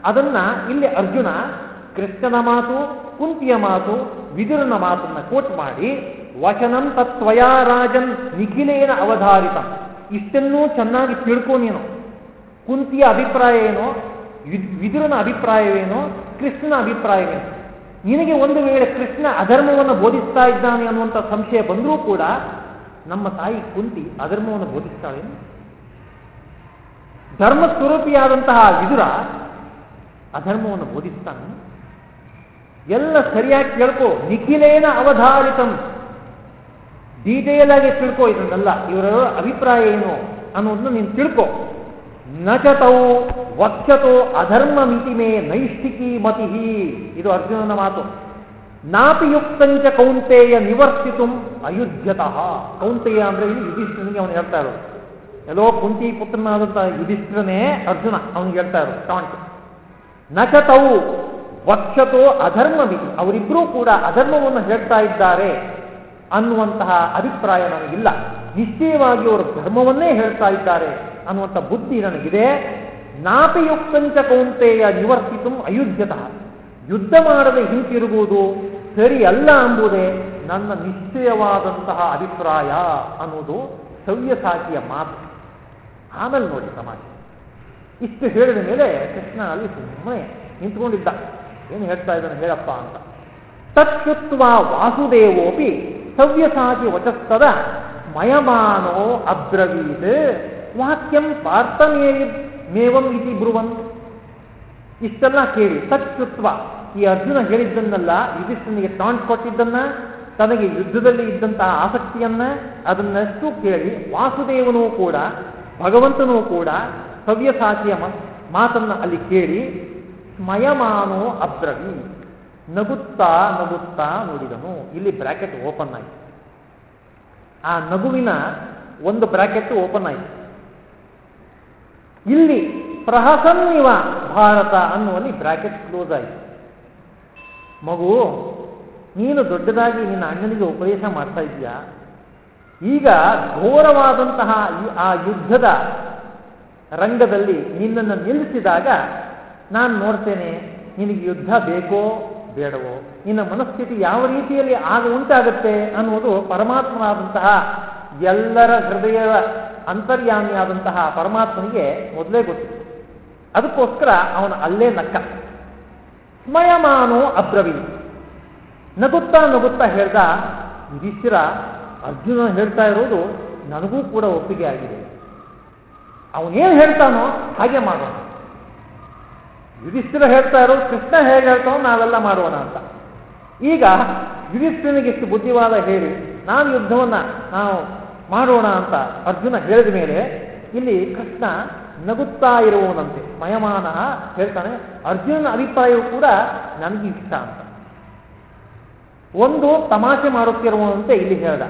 ಅದನ್ನ ಇಲ್ಲಿ ಅರ್ಜುನ ಕೃಷ್ಣನ ಮಾತು, ಕುಂತಿಯ ಮಾತು, ವಿದುರನ ಮಾತನ್ನ ಕೋಟ್ ಮಾಡಿ, ವಚನಂ ತತ್ವಯಾ ರಾಜನ್ ನಿಖಿಲೇನ ಅವಧಾರಿತ. ಇಷ್ಟನ್ನೂ ಚೆನ್ನಾಗಿ ತಿಳ್ಕೊ ನೀನು. ಕುಂತಿಯ ಅಭಿಪ್ರಾಯ ಏನೋ? ವಿದುರನ ಅಭಿಪ್ರಾಯವೇನೋ? ಕೃಷ್ಣನ ಅಭಿಪ್ರಾಯವೇನು? ನಿನಗೆ ಒಂದು ವೇಳೆ ಕೃಷ್ಣ ಅಧರ್ಮವನ್ನು ಬೋಧಿಸ್ತಾ ಇದ್ದಾನೆ ಅನ್ನುವಂಥ ಸಂಶಯ ಬಂದರೂ ಕೂಡ ನಮ್ಮ ತಾಯಿ ಕುಂತಿ ಅಧರ್ಮವನ್ನು ಬೋಧಿಸ್ತಾಳೆ. ಧರ್ಮ ಸ್ವರೂಪಿಯಾದಂತಹ ವಿದುರ ಅಧರ್ಮವನ್ನು ಬೋಧಿಸ್ತಾನೆ. ಎಲ್ಲ ಸರಿಯಾಗಿ ಕೇಳ್ಕೋ. ನಿಖಿಲೇನ ಅವಧಾರಿತಂ. ಡೀಟೇಲ್ ಆಗಿ ತಿಳ್ಕೋ ಇದನ್ನೆಲ್ಲ. ಇವರ ಅಭಿಪ್ರಾಯ ಏನು ಅನ್ನೋದನ್ನ ನೀನು ತಿಳ್ಕೋ. ನಚತೌ ವಕ್ಷತೋ ಅಧರ್ಮ ಮಿತಿಮೇ ನೈಷ್ಠಿಕಿ ಮತಿ. ಇದು ಅರ್ಜುನನ ಮಾತು. ನಾಪಿಯುಕ್ತಂಚ ಕೌಂತೆಯ ನಿವರ್ತಿತು ಅಯುಧ್ಯತಃ. ಕೌಂತೆಯ ಅಂದ್ರೆ ಇಲ್ಲಿ ಯುಧಿಷ್ಠನಿಗೆ ಅವನು ಹೇಳ್ತಾ ಇರೋದು. ಎಲ್ಲೋ ಕುಂತಿ ಪುತ್ರನಾದಂತಹ ಯುಧಿಷ್ಠನೇ ಅರ್ಜುನ ಅವನಿಗೆ ಹೇಳ್ತಾ ಇರೋದು. ಟಾಂಟ್ ನಚತೌ ವಕ್ಷತೋ ಅಧರ್ಮವಿ ಅವರಿಬ್ಬರೂ ಕೂಡ ಅಧರ್ಮವನ್ನು ಹೇಳ್ತಾ ಇದ್ದಾರೆ ಅನ್ನುವಂತಹ ಅಭಿಪ್ರಾಯ ನನಗಿಲ್ಲ. ನಿಶ್ಚಯವಾಗಿ ಅವರು ಧರ್ಮವನ್ನೇ ಹೇಳ್ತಾ ಇದ್ದಾರೆ. ಅನ್ನುವಂಥ ಬುದ್ಧಿ ನನಗಿದೆ. ನಾಪಿಯುಕ್ತಂಚ ಕೌಂತೆಯ ನಿವರ್ತಿತು ಅಯುಧ್ಯತಃ. ಯುದ್ಧ ಮಾಡದೆ ಹಿಂತಿರುಗುವುದು ಸರಿ ಅಲ್ಲ ಎಂಬುದೇ ನನ್ನ ನಿಶ್ಚಯವಾದಂತಹ ಅಭಿಪ್ರಾಯ ಅನ್ನುವುದು ಸವ್ಯಸಾಚಿಯ ಮಾತು. ಆಮೇಲೆ ನೋಡಿ ಸಮಾಜ. ಇಷ್ಟು ಹೇಳಿದ ಮೇಲೆ ಕೃಷ್ಣ ಅಲ್ಲಿ ಸುಮ್ಮನೆ ನಿಂತ್ಕೊಂಡಿದ್ದ. ಏನು ಹೇಳ್ತಾ ಇದ್ದಾನೆ ಹೇಳಪ್ಪ ಅಂತ. ತತ್ಸುತ್ವ ವಾಸುದೇವೋಪಿ ಸವ್ಯಸಾಚಿ ವಚಸ್ತದ ಮಯಮಾನೋ ಅಬ್ರವೀತ್. ವಾಕ್ಯಂ ಪಾರ್ಥಮೇ ಮೇವಂ ಇತಿ ಬ್ರುವನ್. ಇಷ್ಟೆಲ್ಲ ಕೇಳಿ, ಸತ್ಕೃತ್ವ. ಈ ಅರ್ಜುನ ಹೇಳಿದ್ದನ್ನೆಲ್ಲ ಯುಧಿಷ್ಠನಿಗೆ ಟಾಂಟ್ ಕೊಟ್ಟಿದ್ದನ್ನ, ತನಗೆ ಯುದ್ಧದಲ್ಲಿ ಇದ್ದಂತಹ ಆಸಕ್ತಿಯನ್ನ ಅದನ್ನಷ್ಟು ಕೇಳಿ ವಾಸುದೇವನೂ ಕೂಡ, ಭಗವಂತನೂ ಕೂಡ ಸವ್ಯಸಾಚಿಯ ಮಾತನ್ನ ಅಲ್ಲಿ ಕೇಳಿ, ಸ್ಮಯಮಾನೋ ಅಬ್ರವಿ, ನಗುತ್ತಾ ನಗುತ್ತಾ ನೋಡಿದನು. ಇಲ್ಲಿ ಬ್ರಾಕೆಟ್ ಓಪನ್ ಆಯಿತು. ಆ ನಗುವಿನ ಒಂದು ಬ್ರಾಕೆಟ್ ಓಪನ್ ಆಯಿತು. ಇಲ್ಲಿ ಪ್ರಹಸನ್ನಿವ ಭಾರತ ಅನ್ನುವಲ್ಲಿ ಬ್ರಾಕೆಟ್ ಕ್ಲೋಸ್ ಆಯಿತು. ಮಗು, ನೀನು ದೊಡ್ಡದಾಗಿ ನಿನ್ನ ಅಣ್ಣನಿಗೆ ಉಪದೇಶ ಮಾಡ್ತಾ ಇದೆಯಾ ಈಗ ಘೋರವಾದಂತಹ ಆ ಯುದ್ಧದ ರಂಗದಲ್ಲಿ ನಿನ್ನನ್ನು ನಿಲ್ಲಿಸಿದಾಗ ನಾನು ನೋಡ್ತೇನೆ, ನಿನಗೆ ಯುದ್ಧ ಬೇಕೋ ಬೇಡವೋ? ನಿನ್ನ ಮನಸ್ಥಿತಿ ಯಾವ ರೀತಿಯಲ್ಲಿ ಆಗ ಉಂಟಾಗುತ್ತೆ ಅನ್ನುವುದು ಪರಮಾತ್ಮನಾದಂತಹ ಎಲ್ಲರ ಹೃದಯದ ಅಂತರ್ಯಾಮಿಯಾದಂತಹ ಪರಮಾತ್ಮನಿಗೆ ಮೊದಲೇ ಗೊತ್ತು ಅದಕ್ಕೋಸ್ಕರ ಅವನು ಅಲ್ಲೇ ನಕ್ಕ. ಸ್ಮಯಮಾನೋ ಅಬ್ರವಿ. ನಗುತ್ತಾ ನಗುತ್ತಾ ಹೇಳ್ದ ಯುಧಿಷ್ಠಿರ ಅರ್ಜುನ ಹೇಳ್ತಾ ಇರೋದು ನನಗೂ ಕೂಡ ಒಪ್ಪಿಗೆ ಆಗಿದೆ. ಅವನೇನು ಹೇಳ್ತಾನೋ ಹಾಗೆ ಮಾಡೋಣ. ಯುಧಿಷ್ಠಿರ ಹೇಳ್ತಾ ಇರೋದು ಕೃಷ್ಣ ಹೇಗೆ ಹೇಳ್ತಾನೋ ನಾವೆಲ್ಲ ಮಾಡೋಣ ಅಂತ. ಈಗ ಯುಧಿಷ್ಠಿರನಿಗೆ ಇಷ್ಟು ಬುದ್ಧಿವಾದ ಹೇಳಿ, ನಾನು ಯುದ್ಧವನ್ನು ನಾವು ಮಾಡೋಣ ಅಂತ ಅರ್ಜುನ ಹೇಳಿದ ಮೇಲೆ ಇಲ್ಲಿ ಕೃಷ್ಣ ನಗುತ್ತಾ ಇರುವವನಂತೆ, ಮಯಮಾನ ಹೇಳ್ತಾನೆ, ಅರ್ಜುನನ ಅಭಿಪ್ರಾಯವು ಕೂಡ ನನಗೆ ಇಷ್ಟ ಅಂತ. ಒಂದು ತಮಾಷೆ ಮಾಡುತ್ತಿರುವಂತೆ ಇಲ್ಲಿ ಹೇಳ್ದ.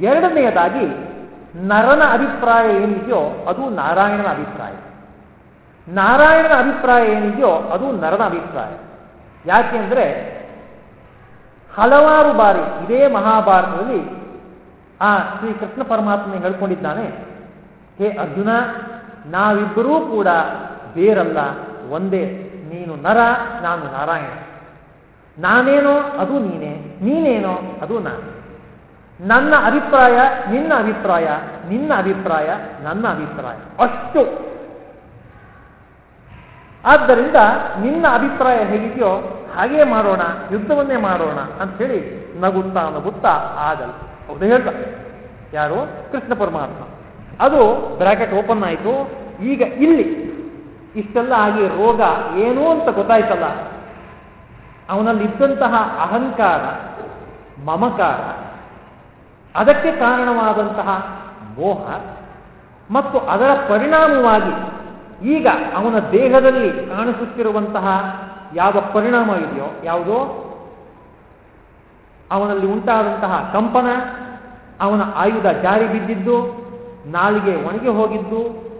ಎರಡನೆಯದಾಗಿ, ನರನ ಅಭಿಪ್ರಾಯ ಏನಿದೆಯೋ ಅದು ನಾರಾಯಣನ ಅಭಿಪ್ರಾಯ. ನಾರಾಯಣನ ಅಭಿಪ್ರಾಯ ಏನಿದೆಯೋ ಅದು ನರನ ಅಭಿಪ್ರಾಯ. ಯಾಕೆಂದ್ರೆ ಹಲವಾರು ಬಾರಿ ಇದೇ ಮಹಾಭಾರತದಲ್ಲಿ ಆ ಶ್ರೀ ಕೃಷ್ಣ ಪರಮಾತ್ಮ ಹೇಳ್ಕೊಂಡಿದ್ದಾನೆ, ಹೇ ಅರ್ಜುನ, ನಾವಿಬ್ಬರೂ ಕೂಡ ಬೇರಲ್ಲ, ಒಂದೇ, ನೀನು ನರ, ನಾನು ನಾರಾಯಣ. ನಾನೇನೋ ಅದು ನೀನೇ, ನೀನೇನೋ ಅದು ನಾನು. ನನ್ನ ಅಭಿಪ್ರಾಯ ನಿನ್ನ ಅಭಿಪ್ರಾಯ ನಿನ್ನ ಅಭಿಪ್ರಾಯ ನನ್ನ ಅಭಿಪ್ರಾಯ, ಅಷ್ಟು. ಆದ್ದರಿಂದ ನಿನ್ನ ಅಭಿಪ್ರಾಯ ಹೇಗಿದೆಯೋ ಹಾಗೇ ಮಾಡೋಣ, ಯುದ್ಧವನ್ನೇ ಮಾಡೋಣ ಅಂತ ಹೇಳಿ ನಗುತ್ತಾ ನಗುತ್ತಾ ಆಗಲ್ಲ. ಹೌದು, ಹೇಳ್ದ. ಯಾರು? ಕೃಷ್ಣ ಪರಮಾತ್ಮ. ಅದು ಬ್ರಾಕೆಟ್ ಓಪನ್ ಆಯಿತು. ಈಗ ಇಲ್ಲಿ ಇಷ್ಟೆಲ್ಲ ಆಗಿ ರೋಗ ಏನು ಅಂತ ಗೊತ್ತಾಯ್ತಲ್ಲ. ಅವನಲ್ಲಿದ್ದಂತಹ ಅಹಂಕಾರ, ಮಮಕಾರ, ಅದಕ್ಕೆ ಕಾರಣವಾದಂತಹ ಮೋಹ ಮತ್ತು ಅದರ ಪರಿಣಾಮವಾಗಿ ಈಗ ಅವನ ದೇಹದಲ್ಲಿ ಕಾಣಿಸುತ್ತಿರುವಂತಹ ಯಾವ ಪರಿಣಾಮ ಇದೆಯೋ, ಯಾವುದೋ? ಅವನಲ್ಲಿ ಉಂಟಾದಂತಹ ಕಂಪನ, ಅವನ ಆಯುಧ ಜಾರಿ ಬಿದ್ದಿದ್ದು, ನಾಲಿಗೆ ಒಣಗಿ ಹೋಗಿದ್ದು,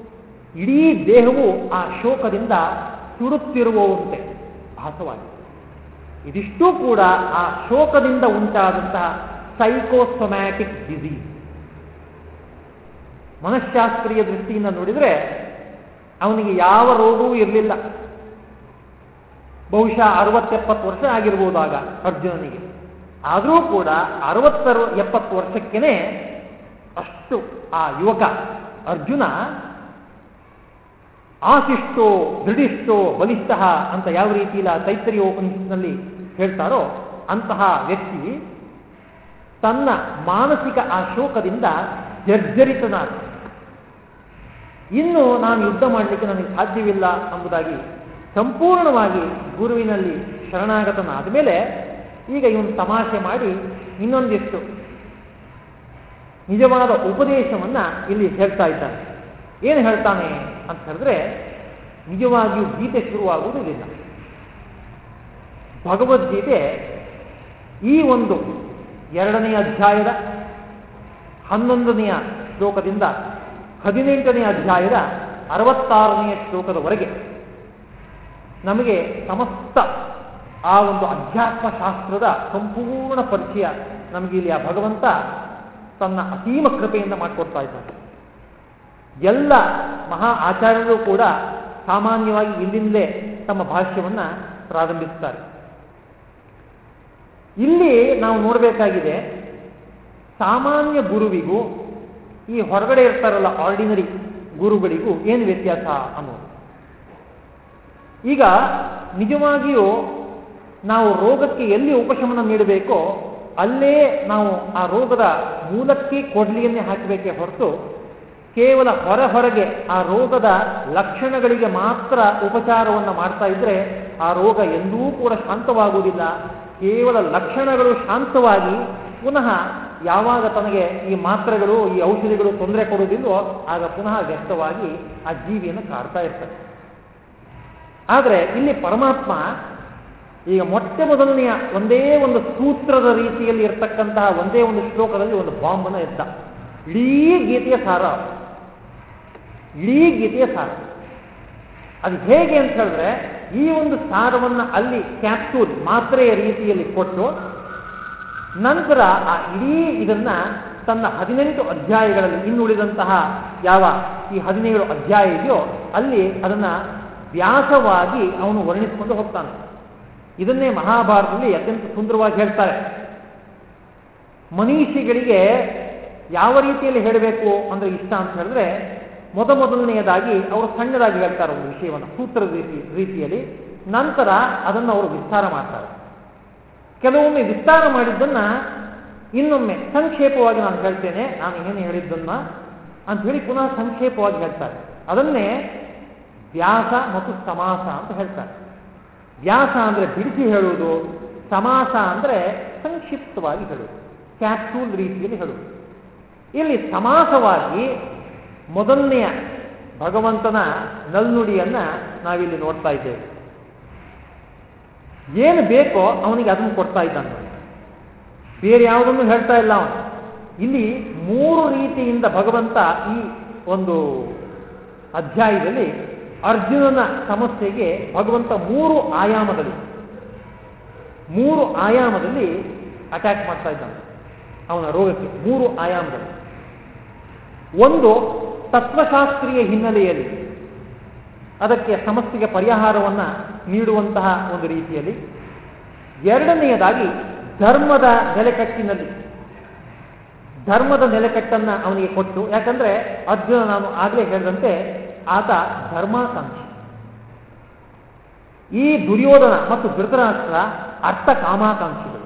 ಇಡೀ ದೇಹವು ಆ ಶೋಕದಿಂದ ಸುಡುತ್ತಿರುವಂತೆ ಭಾಸವಾಗಿದೆ. ಇದಿಷ್ಟೂ ಕೂಡ ಆ ಶೋಕದಿಂದ ಉಂಟಾದಂತಹ ಸೈಕೋಸೊಮ್ಯಾಟಿಕ್ ಡಿಸೀಸ್ ಮನಃಶಾಸ್ತ್ರೀಯ ದೃಷ್ಟಿಯಿಂದ ನೋಡಿದರೆ ಅವನಿಗೆ ಯಾವ ರೋಗವೂ ಇರಲಿಲ್ಲ. ಬಹುಶಃ ಅರವತ್ತೆಪ್ಪತ್ತು ವರ್ಷ ಆಗಿರ್ಬೋದಾಗ ಅರ್ಜುನನಿಗೆ. ಆದರೂ ಕೂಡ ಅರವತ್ತರು, ಎಪ್ಪತ್ತು ವರ್ಷಕ್ಕೇನೆ ಅಷ್ಟು ಆ ಯುವಕ ಅರ್ಜುನ ಆಶಿಷ್ಟೋ, ದೃಢಿಷ್ಟೋ, ಬಲಿಷ್ಠ ಅಂತ ಯಾವ ರೀತಿಯಿಲ್ಲ ತೈತರಿಯ ಹೇಳ್ತಾರೋ ಅಂತಹ ವ್ಯಕ್ತಿ ತನ್ನ ಮಾನಸಿಕ ಆ ಶೋಕದಿಂದ ಜರ್ಜರಿತನಾದ. ಇನ್ನು ನಾನು ಯುದ್ಧ ಮಾಡಲಿಕ್ಕೆ ನನಗೆ ಸಾಧ್ಯವಿಲ್ಲ ಎಂಬುದಾಗಿ ಸಂಪೂರ್ಣವಾಗಿ ಗುರುವಿನಲ್ಲಿ ಶರಣಾಗತನಾದ ಮೇಲೆ ಈಗ ಇವನು ತಮಾಷೆ ಮಾಡಿ ಇನ್ನೊಂದಿಷ್ಟು ನಿಜವಾದ ಉಪದೇಶವನ್ನ ಇಲ್ಲಿ ಹೇಳ್ತಾ ಇದ್ದಾನೆ. ಏನು ಹೇಳ್ತಾನೆ ಅಂತ ಹೇಳಿದ್ರೆ, ನಿಜವಾಗಿಯೂ ಗೀತೆ ಶುರುವಾಗುವುದಿಲ್ಲ. ಭಗವದ್ಗೀತೆ ಈ ಒಂದು ಎರಡನೆಯ ಅಧ್ಯಾಯದ ಹನ್ನೊಂದನೆಯ ಶ್ಲೋಕದಿಂದ ಹದಿನೆಂಟನೆಯ ಅಧ್ಯಾಯದ ಅರವತ್ತಾರನೆಯ ಶ್ಲೋಕದವರೆಗೆ ನಮಗೆ ಸಮಸ್ತ ಆ ಒಂದು ಅಧ್ಯಾತ್ಮ ಶಾಸ್ತ್ರದ ಸಂಪೂರ್ಣ ಪರಿಚಯ ನಮಗೆ ಇಲ್ಲಿ ಆ ಭಗವಂತ ತನ್ನ ಅಸೀಮ ಕೃಪೆಯಿಂದ ಮಾಡಿಕೊಡ್ತಾ ಇದ್ದಾನೆ. ಎಲ್ಲ ಮಹಾ ಆಚಾರ್ಯರು ಕೂಡ ಸಾಮಾನ್ಯವಾಗಿ ಇಲ್ಲಿಂದಲೇ ತಮ್ಮ ಭಾಷ್ಯವನ್ನ ಪ್ರಾರಂಭಿಸ್ತಾರೆ. ಇಲ್ಲಿ ನಾವು ನೋಡಬೇಕಾಗಿದೆ, ಸಾಮಾನ್ಯ ಗುರುವಿಗೂ, ಈ ಹೊರಗಡೆ ಇರ್ತಾರಲ್ಲ ಆರ್ಡಿನರಿ ಗುರುಗಳಿಗೂ ಏನು ವ್ಯತ್ಯಾಸ ಅನ್ನೋದು. ಈಗ ನಿಜವಾಗಿಯೂ ನಾವು ರೋಗಕ್ಕೆ ಎಲ್ಲಿ ಉಪಶಮನ ನೀಡಬೇಕೋ ಅಲ್ಲೇ ನಾವು ಆ ರೋಗದ ಮೂಲಕ್ಕೆ ಕೊಡ್ಲಿಯನ್ನೇ ಹಾಕಬೇಕೇ ಹೊರತು ಕೇವಲ ಹೊರ ಹೊರಗೆ ಆ ರೋಗದ ಲಕ್ಷಣಗಳಿಗೆ ಮಾತ್ರ ಉಪಚಾರವನ್ನು ಮಾಡ್ತಾ ಇದ್ರೆ ಆ ರೋಗ ಎಂದೂ ಕೂಡ ಶಾಂತವಾಗುವುದಿಲ್ಲ. ಕೇವಲ ಲಕ್ಷಣಗಳು ಶಾಂತವಾಗಿ ಪುನಃ ಯಾವಾಗ ತನಗೆ ಈ ಮಾತ್ರೆಗಳು, ಈ ಔಷಧಿಗಳು ತೊಂದರೆ ಕೊಡುವುದಿಲ್ಲವೋ ಆಗ ಪುನಃ ವ್ಯಕ್ತವಾಗಿ ಆ ಜೀವಿಯನ್ನು ಕಾಡ್ತಾ ಇರ್ತದೆ. ಆದರೆ ಇಲ್ಲಿ ಪರಮಾತ್ಮ ಈಗ ಮೊಟ್ಟೆ ಮೊದಲನೆಯ ಒಂದೇ ಒಂದು ಸೂತ್ರದ ರೀತಿಯಲ್ಲಿ ಇರತಕ್ಕಂತಹ ಒಂದೇ ಒಂದು ಶ್ಲೋಕದಲ್ಲಿ ಒಂದು ಬಾಂಬನ್ನು ಎದ್ದ. ಇಡೀ ಗೀತೆಯ ಸಾರ. ಇಡೀ ಗೀತೆಯ ಸಾರ. ಅದು ಹೇಗೆ ಅಂತ ಹೇಳಿದ್ರೆ, ಈ ಒಂದು ಸಾರವನ್ನು ಅಲ್ಲಿ ಕ್ಯಾಪ್ಸೂಲ್ ಮಾತ್ರೆಯ ರೀತಿಯಲ್ಲಿ ಕೊಟ್ಟು, ನಂತರ ಆ ಇಡೀ ಇದನ್ನ ತನ್ನ ಹದಿನೆಂಟು ಅಧ್ಯಾಯಗಳಲ್ಲಿ ಇನ್ನುಳಿದಂತಹ ಯಾವ ಈ ಹದಿನೇಳು ಅಧ್ಯಾಯ ಇದೆಯೋ, ಅಲ್ಲಿ ಅದನ್ನ ವ್ಯಾಸವಾಗಿ ಅವನು ವರ್ಣಿಸಿಕೊಂಡು ಹೋಗ್ತಾನೆ. ಇದನ್ನೇ ಮಹಾಭಾರತದಲ್ಲಿ ಅತ್ಯಂತ ಸುಂದರವಾಗಿ ಹೇಳ್ತಾರೆ. ಮನೀಷಿಗಳಿಗೆ ಯಾವ ರೀತಿಯಲ್ಲಿ ಹೇಳಬೇಕು ಅಂದ್ರೆ ಇಷ್ಟ ಅಂತ ಹೇಳಿದ್ರೆ, ಮೊದ ಮೊದಲನೆಯದಾಗಿ ಅವರು ಸಣ್ಣದಾಗಿ ಹೇಳ್ತಾರೆ ಒಂದು ವಿಷಯವನ್ನು, ಸೂತ್ರದ ರೀತಿ, ರೀತಿಯಲ್ಲಿ. ನಂತರ ಅದನ್ನು ಅವರು ವಿಸ್ತಾರ ಮಾಡ್ತಾರೆ. ಕೆಲವೊಮ್ಮೆ ವಿಸ್ತಾರ ಮಾಡಿದ್ದನ್ನು ಇನ್ನೊಮ್ಮೆ ಸಂಕ್ಷೇಪವಾಗಿ ನಾನು ಹೇಳ್ತೇನೆ, ನಾನು ಏನು ಹೇಳಿದ್ದನ್ನ ಅಂತ ಹೇಳಿ ಪುನಃ ಸಂಕ್ಷೇಪವಾಗಿ ಹೇಳ್ತಾರೆ. ಅದನ್ನೇ ವ್ಯಾಸ ಮತ್ತು ಸಮಾಸ ಅಂತ ಹೇಳ್ತಾರೆ. ವ್ಯಾಸ ಅಂದರೆ ಬಿಡಿಸಿ ಹೇಳುವುದು, ಸಮಾಸ ಅಂದರೆ ಸಂಕ್ಷಿಪ್ತವಾಗಿ ಹೇಳುವುದು, ಕ್ಯಾಪ್ಸೂಲ್ ರೀತಿಯಲ್ಲಿ ಹೇಳುವುದು. ಇಲ್ಲಿ ಸಮಾಸವಾಗಿ ಮೊದಲನೆಯ ಭಗವಂತನ ನಲ್ನುಡಿಯನ್ನ ನಾವಿಲ್ಲಿ ನೋಡ್ತಾ ಇದ್ದೇವೆ. ಏನು ಬೇಕೋ ಅವನಿಗೆ ಅದನ್ನು ಕೊಡ್ತಾ ಇದ್ದಾನೆ. ಬೇರೆ ಯಾವುದನ್ನು ಹೇಳ್ತಾ ಇಲ್ಲ ಅವನು. ಇಲ್ಲಿ ಮೂರು ರೀತಿಯಿಂದ ಭಗವಂತ ಈ ಒಂದು ಅಧ್ಯಾಯದಲ್ಲಿ ಅರ್ಜುನನ ಸಮಸ್ಯೆಗೆ ಭಗವಂತ ಮೂರು ಆಯಾಮದಲ್ಲಿ ಮೂರು ಆಯಾಮದಲ್ಲಿ ಅಟ್ಯಾಕ್ ಮಾಡ್ತಾ ಇದ್ದಾನೆ. ಅವನ ರೋಗಕ್ಕೆ ಮೂರು ಆಯಾಮದಲ್ಲಿ. ಒಂದು ತತ್ವಶಾಸ್ತ್ರೀಯ ಹಿನ್ನೆಲೆಯಲ್ಲಿ, ಅದಕ್ಕೆ ಸಮಸ್ಯೆಗೆ ಪರಿಹಾರವನ್ನು ನೀಡುವಂತಹ ಒಂದು ರೀತಿಯಲ್ಲಿ. ಎರಡನೆಯದಾಗಿ ಧರ್ಮದ ನೆಲೆಕಟ್ಟಿನಲ್ಲಿ, ಧರ್ಮದ ನೆಲೆಕಟ್ಟನ್ನು ಅವನಿಗೆ ಕೊಟ್ಟು, ಯಾಕಂದ್ರೆ ಅರ್ಜುನ ನಾನು ಆಗಲೇ ಹೇಳಿದಂತೆ ಆತ ಧರ್ಮಾಕಾಂಕ್ಷಿ ಈ ದುರ್ಯೋಧನ ಮತ್ತು ಧೃತರಾಷ್ಟ್ರ ಅರ್ಥ ಕಾಮಾಕಾಂಕ್ಷಿಗಳು.